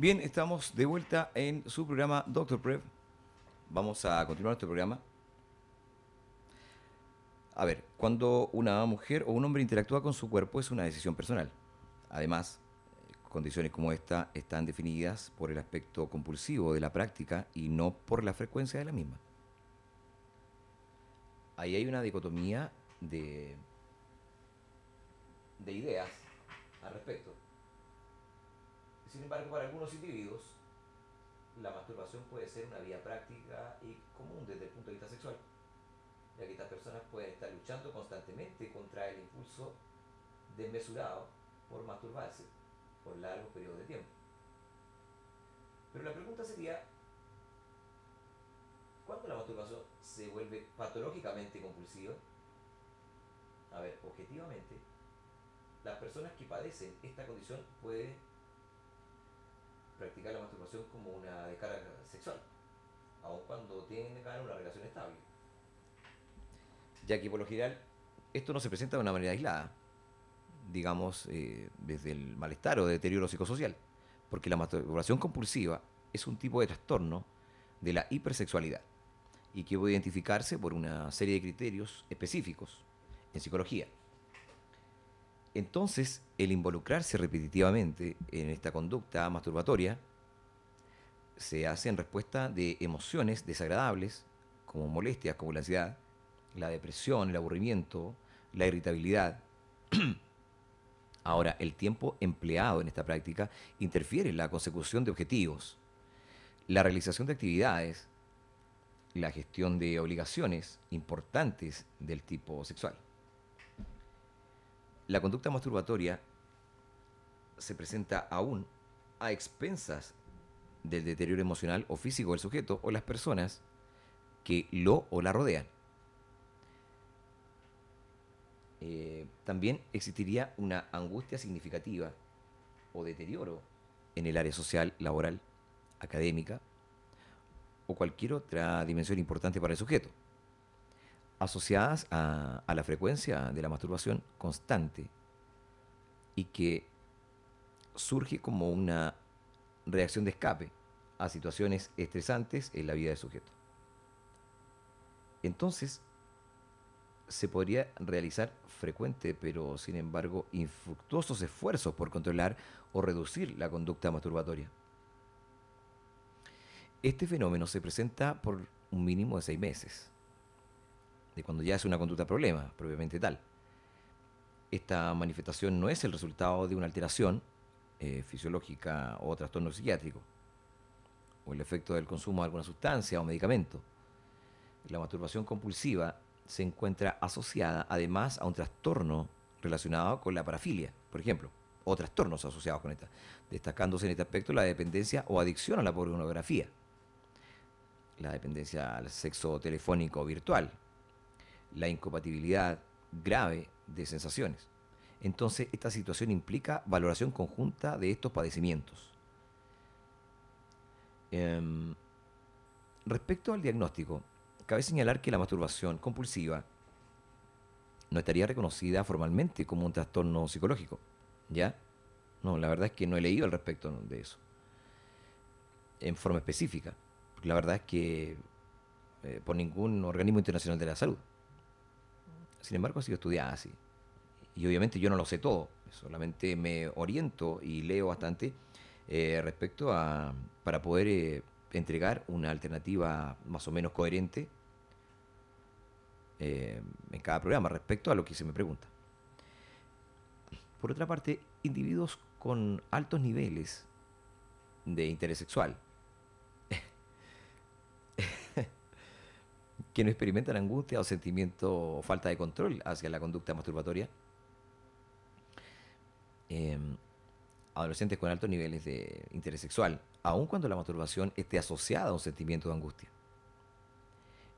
Bien, estamos de vuelta en su programa Doctor Prep. Vamos a continuar nuestro programa. A ver, cuando una mujer o un hombre interactúa con su cuerpo es una decisión personal. Además, condiciones como esta están definidas por el aspecto compulsivo de la práctica y no por la frecuencia de la misma. Ahí hay una dicotomía de, de ideas al respecto. Sin embargo, para algunos individuos, la masturbación puede ser una vía práctica y común desde el punto de vista sexual, ya que estas personas pueden estar luchando constantemente contra el impulso desmesurado por masturbarse por largos periodos de tiempo. Pero la pregunta sería, ¿cuándo la masturbación se vuelve patológicamente compulsiva? A ver, objetivamente, las personas que padecen esta condición pueden practicar la masturbación como una descarga sexual, aun cuando tengan una relación estable. Ya que por lo general esto no se presenta de una manera aislada, digamos, eh, desde el malestar o deterioro psicosocial, porque la masturbación compulsiva es un tipo de trastorno de la hipersexualidad y que puede identificarse por una serie de criterios específicos en psicología. Entonces, el involucrarse repetitivamente en esta conducta masturbatoria se hace en respuesta de emociones desagradables, como molestias, como la ansiedad, la depresión, el aburrimiento, la irritabilidad. Ahora, el tiempo empleado en esta práctica interfiere en la consecución de objetivos, la realización de actividades, la gestión de obligaciones importantes del tipo sexual. La conducta masturbatoria se presenta aún a expensas del deterioro emocional o físico del sujeto o las personas que lo o la rodean. Eh, también existiría una angustia significativa o deterioro en el área social, laboral, académica o cualquier otra dimensión importante para el sujeto, asociadas a, la frecuencia de la masturbación constante y que surge como una reacción de escape a situaciones estresantes en la vida del sujeto. Entonces, se podría realizar frecuente, pero sin embargo infructuosos esfuerzos por controlar o reducir la conducta masturbatoria. Este fenómeno se presenta por un mínimo de seis meses, de cuando ya es una conducta problema, propiamente tal. Esta manifestación no es el resultado de una alteración eh, fisiológica o trastorno psiquiátrico, o el efecto del consumo de alguna sustancia o medicamento. La masturbación compulsiva se encuentra asociada además a un trastorno relacionado con la parafilia, por ejemplo, o trastornos asociados con esta, destacándose en este aspecto la dependencia o adicción a la pornografía, la dependencia al sexo telefónico virtual, la incompatibilidad grave de sensaciones. Entonces, esta situación implica valoración conjunta de estos padecimientos. Em, respecto al diagnóstico, cabe señalar que la masturbación compulsiva no estaría reconocida formalmente como un trastorno psicológico. ¿Ya? No, la verdad es que no he leído al respecto de eso. En forma específica. La verdad es que eh, por ningún organismo internacional de la salud. Sin embargo, ha sido estudiada así. Y obviamente yo no lo sé todo. Solamente me oriento y leo bastante eh, respecto a. para poder eh, entregar una alternativa más o menos coherente eh, en cada programa respecto a lo que se me pregunta. Por otra parte, individuos con altos niveles de interés sexual, que no experimentan angustia o sentimiento o falta de control hacia la conducta masturbatoria, eh, adolescentes con altos niveles de interés sexual, aun cuando la masturbación esté asociada a un sentimiento de angustia.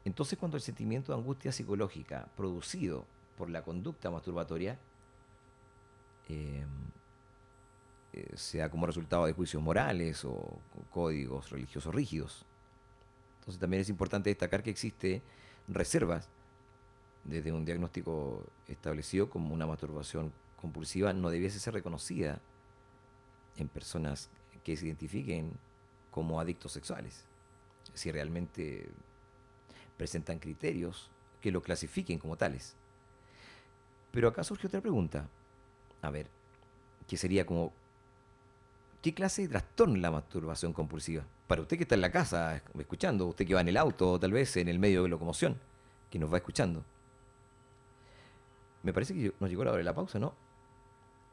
Entonces, cuando el sentimiento de angustia psicológica producido por la conducta masturbatoria eh, eh, sea como resultado de juicios morales o códigos religiosos rígidos. Entonces también es importante destacar que existe reservas desde un diagnóstico establecido como una masturbación compulsiva no debiese ser reconocida en personas que se identifiquen como adictos sexuales, si realmente presentan criterios que lo clasifiquen como tales. Pero acá surge otra pregunta, a ver, que sería como, ¿qué clase de trastorno es la masturbación compulsiva? Para usted que está en la casa es- escuchando, usted que va en el auto, tal vez en el medio de locomoción, que nos va escuchando. Me parece que nos llegó la hora de la pausa, ¿no?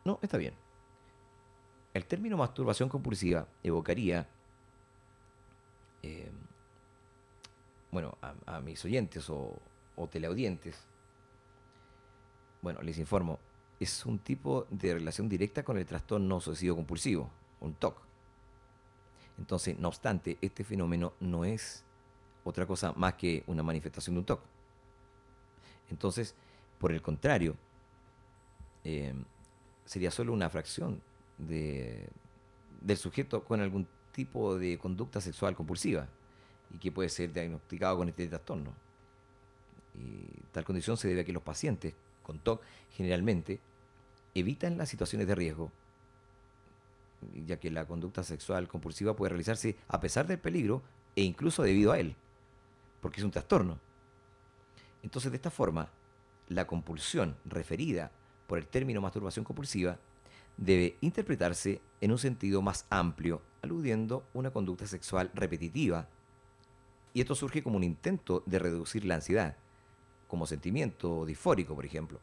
No, está bien. El término masturbación compulsiva evocaría, eh, bueno, a, mis oyentes o, o teleaudientes, bueno, les informo, es un tipo de relación directa con el trastorno obsesivo compulsivo, un TOC. Entonces, no obstante, este fenómeno no es otra cosa más que una manifestación de un TOC. Entonces, por el contrario, eh, sería solo una fracción de- del sujeto con algún tipo de conducta sexual compulsiva y que puede ser diagnosticado con este trastorno. Y tal condición se debe a que los pacientes con TOC generalmente evitan las situaciones de riesgo, ya que la conducta sexual compulsiva puede realizarse a pesar del peligro e incluso debido a él, porque es un trastorno. Entonces, de esta forma, la compulsión referida por el término masturbación compulsiva debe interpretarse en un sentido más amplio, aludiendo una conducta sexual repetitiva. Y esto surge como un intento de reducir la ansiedad, como sentimiento disfórico, por ejemplo.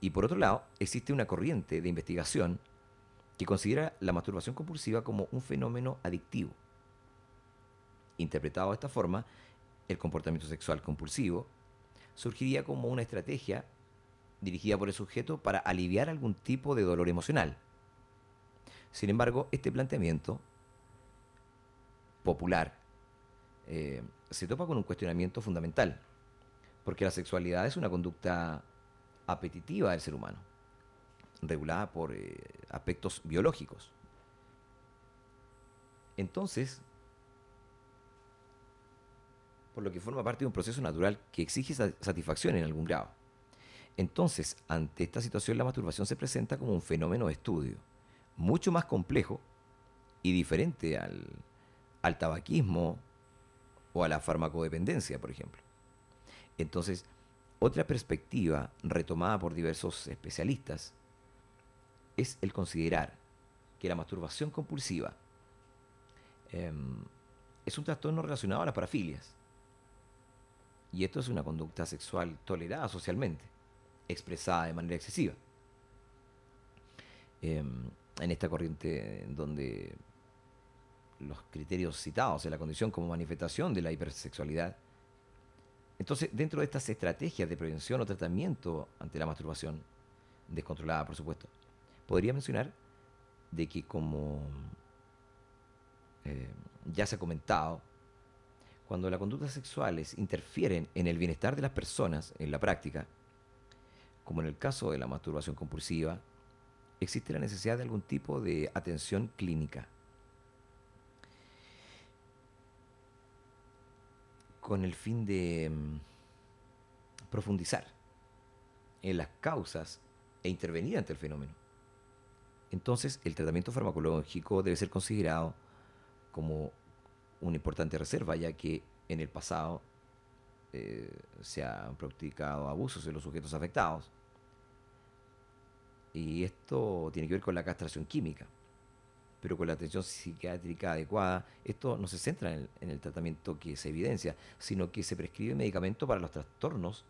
Y por otro lado, existe una corriente de investigación que considera la masturbación compulsiva como un fenómeno adictivo. Interpretado de esta forma, el comportamiento sexual compulsivo surgiría como una estrategia dirigida por el sujeto para aliviar algún tipo de dolor emocional. Sin embargo, este planteamiento popular eh, se topa con un cuestionamiento fundamental, porque la sexualidad es una conducta apetitiva del ser humano, regulada por eh, aspectos biológicos. Entonces, por lo que forma parte de un proceso natural que exige sa- satisfacción en algún grado. Entonces, ante esta situación, la masturbación se presenta como un fenómeno de estudio, mucho más complejo y diferente al, al tabaquismo o a la farmacodependencia, por ejemplo. Entonces, otra perspectiva retomada por diversos especialistas es el considerar que la masturbación compulsiva em, es un trastorno relacionado a las parafilias. Y esto es una conducta sexual tolerada socialmente, expresada de manera excesiva. Em, en esta corriente en donde los criterios citados en la condición como manifestación de la hipersexualidad. Entonces, dentro de estas estrategias de prevención o tratamiento ante la masturbación, descontrolada por supuesto, podría mencionar de que como eh, ya se ha comentado, cuando las conductas sexuales interfieren en el bienestar de las personas en la práctica, como en el caso de la masturbación compulsiva, existe la necesidad de algún tipo de atención clínica. Con el fin de mm, profundizar en las causas e intervenir ante el fenómeno. Entonces, el tratamiento farmacológico debe ser considerado como una importante reserva, ya que en el pasado eh, se han practicado abusos en los sujetos afectados. Y esto tiene que ver con la castración química. Pero con la atención psiquiátrica adecuada, esto no se centra en el, en el tratamiento que se evidencia, sino que se prescribe medicamento para los trastornos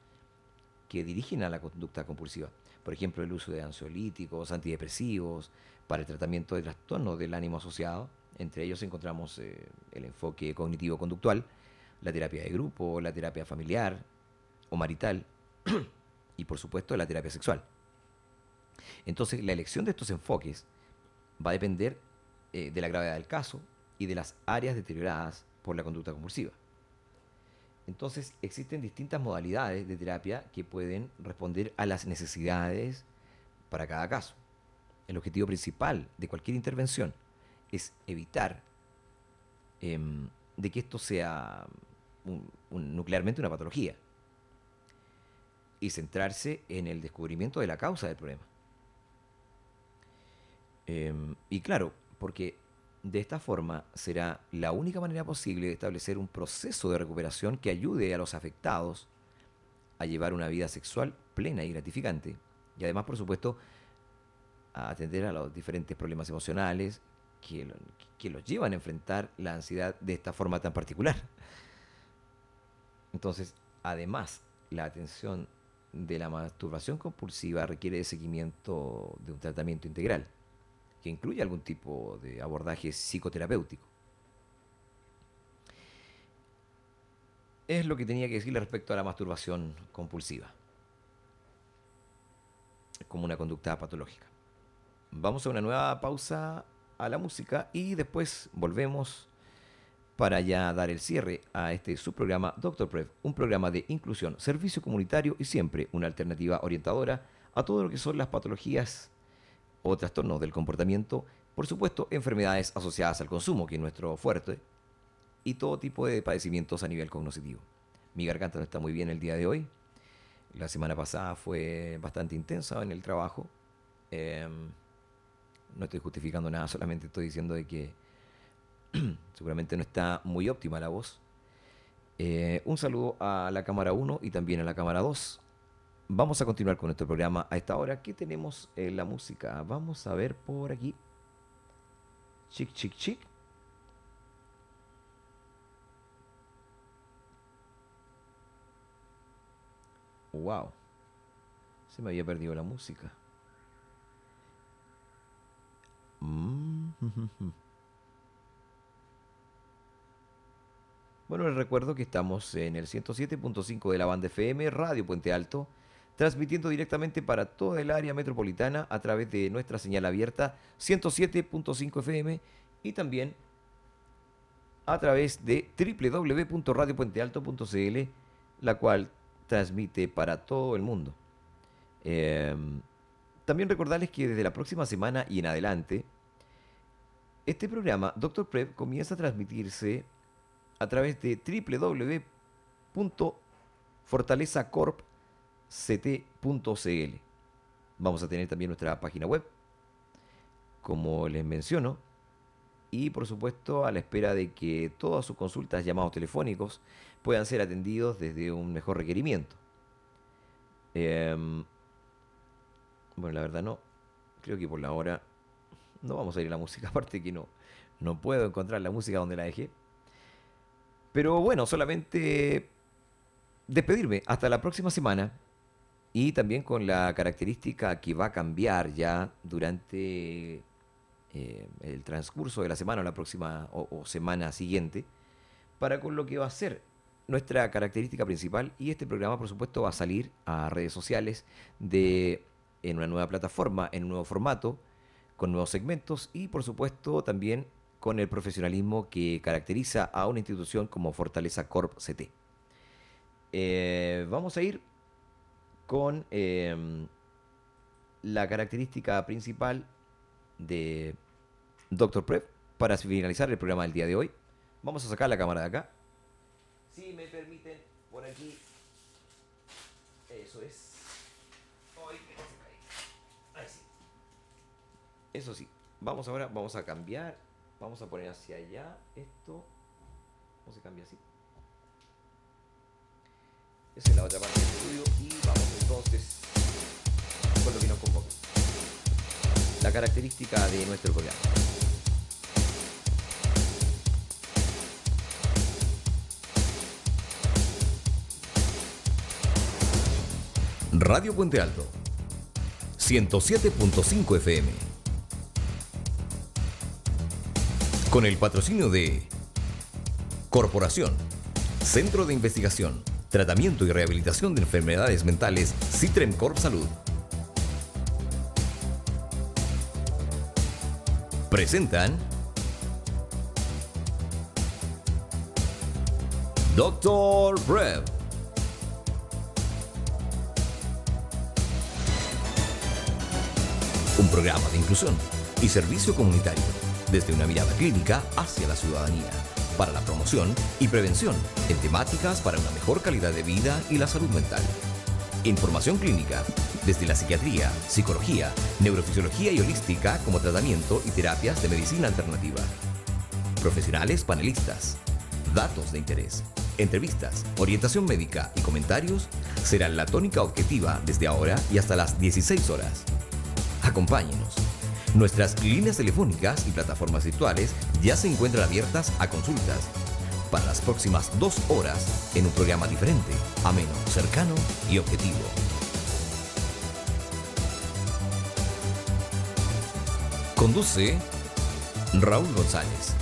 que dirigen a la conducta compulsiva. Por ejemplo, el uso de ansiolíticos, antidepresivos, para el tratamiento de trastornos del ánimo asociado. Entre ellos encontramos eh, el enfoque cognitivo-conductual, la terapia de grupo, la terapia familiar o marital y, por supuesto, la terapia sexual. Entonces, la elección de estos enfoques va a depender eh, de la gravedad del caso y de las áreas deterioradas por la conducta compulsiva. Entonces, existen distintas modalidades de terapia que pueden responder a las necesidades para cada caso. El objetivo principal de cualquier intervención es evitar em, de que esto sea nuclearmente una patología y centrarse en el descubrimiento de la causa del problema. Em, y claro, porque De esta forma será la única manera posible de establecer un proceso de recuperación que ayude a los afectados a llevar una vida sexual plena y gratificante. Y además, por supuesto, a atender a los diferentes problemas emocionales que, lo- que los llevan a enfrentar la ansiedad de esta forma tan particular. Entonces, además, la atención de la masturbación compulsiva requiere de seguimiento de un tratamiento integral que incluye algún tipo de abordaje psicoterapéutico. Es lo que tenía que decirle respecto a la masturbación compulsiva, como una conducta patológica. Vamos a una nueva pausa a la música y después volvemos para ya dar el cierre a este subprograma Doctor Prev, un programa de inclusión, servicio comunitario y siempre una alternativa orientadora a todo lo que son las patologías o trastornos del comportamiento, por supuesto, enfermedades asociadas al consumo, que es nuestro fuerte, y todo tipo de padecimientos a nivel cognitivo. Mi garganta no está muy bien el día de hoy. La semana pasada fue bastante intensa en el trabajo. Em, no estoy justificando nada, solamente estoy diciendo de que seguramente no está muy óptima la voz. Eh, un saludo a la cámara 1 y también a la cámara 2. Vamos a continuar con nuestro programa a esta hora. ¿Qué tenemos en la música? Vamos a ver por aquí. Chic, chic, chic. Wow. Se me había perdido la música. Mm, Bueno, les recuerdo que estamos en el 107.5 de la banda FM, Radio Puente Alto, transmitiendo directamente para toda el área metropolitana a través de nuestra señal abierta 107.5 FM y también a través de www.radiopuentealto.cl, la cual transmite para todo el mundo. Em, también recordarles que desde la próxima semana y en adelante, este programa, Doctor Prep, comienza a transmitirse a través de www.fortalezacorpct.cl. Vamos a tener también nuestra página web, como les menciono, y por supuesto a la espera de que todas sus consultas, llamados telefónicos, puedan ser atendidos desde un mejor requerimiento. Em, bueno, la verdad no, creo que por la hora no vamos a ir a la música, aparte que no, no puedo encontrar la música donde la dejé. Pero bueno, solamente despedirme hasta la próxima semana y también con la característica que va a cambiar ya durante eh, el transcurso de la semana o la próxima o, semana siguiente para con lo que va a ser nuestra característica principal y este programa por supuesto va a salir a redes sociales de en una nueva plataforma, en un nuevo formato, con nuevos segmentos y por supuesto también con el profesionalismo que caracteriza a una institución como Fortaleza Corp CT. Eh, vamos a ir con eh, la característica principal de Doctor Prep para finalizar el programa del día de hoy. Vamos a sacar la cámara de acá. Si me permiten, por aquí. Eso es. Ahí sí. Eso sí. Vamos ahora, vamos a cambiar. Vamos a poner hacia allá esto. ¿Cómo se cambia así? Esa es la otra parte del estudio. Y vamos entonces con lo que nos convoca. La característica de nuestro programa. Radio Puente Alto, 107.5 FM. Con el patrocinio de Corporación, Centro de Investigación, Tratamiento y Rehabilitación de Enfermedades Mentales, Citrem Corp Salud. Presentan Doctor Brev. Un programa de inclusión y servicio comunitario, desde una mirada clínica hacia la ciudadanía, para la promoción y prevención en temáticas para una mejor calidad de vida y la salud mental. Información clínica, desde la psiquiatría, psicología, neurofisiología y holística como tratamiento y terapias de medicina alternativa. Profesionales panelistas, datos de interés, entrevistas, orientación médica y comentarios serán la tónica objetiva desde ahora y hasta las 16 horas. Acompáñenos Nuestras líneas telefónicas y plataformas virtuales ya se encuentran abiertas a consultas para las próximas dos horas en un programa diferente, ameno, cercano y objetivo. Conduce Raúl González.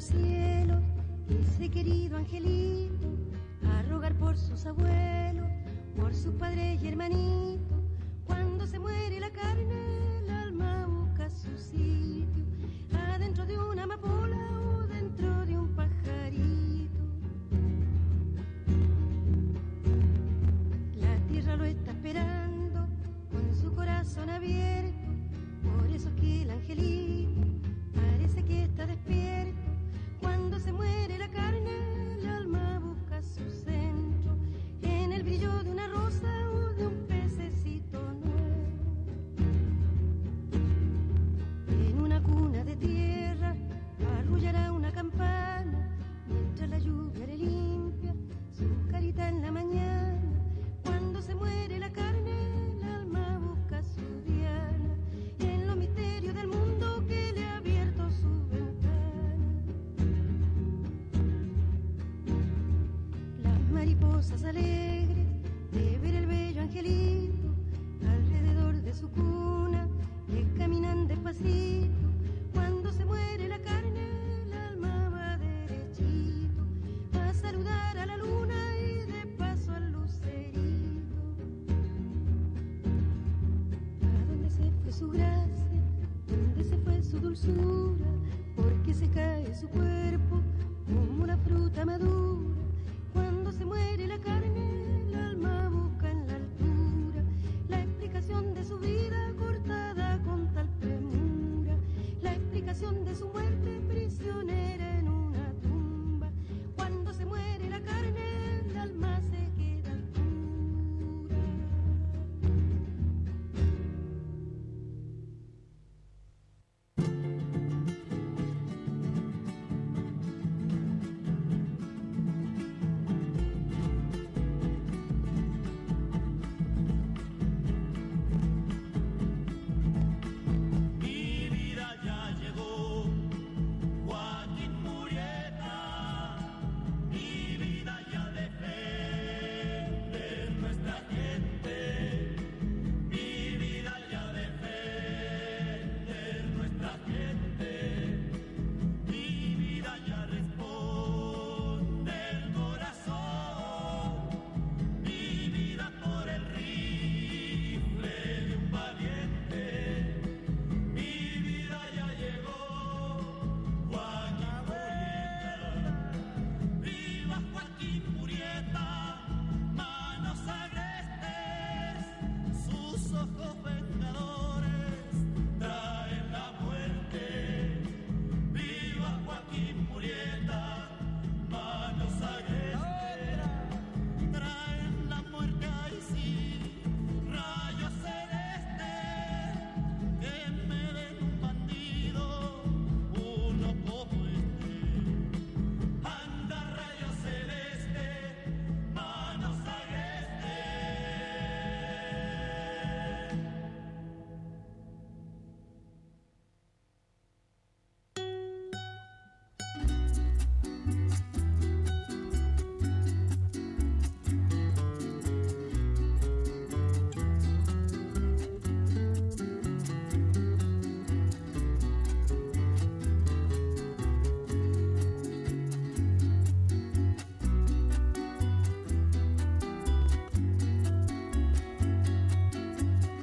cielos ese querido angelito a rogar por sus abuelos, por sus padres y hermanitos, cuando se muere la carne.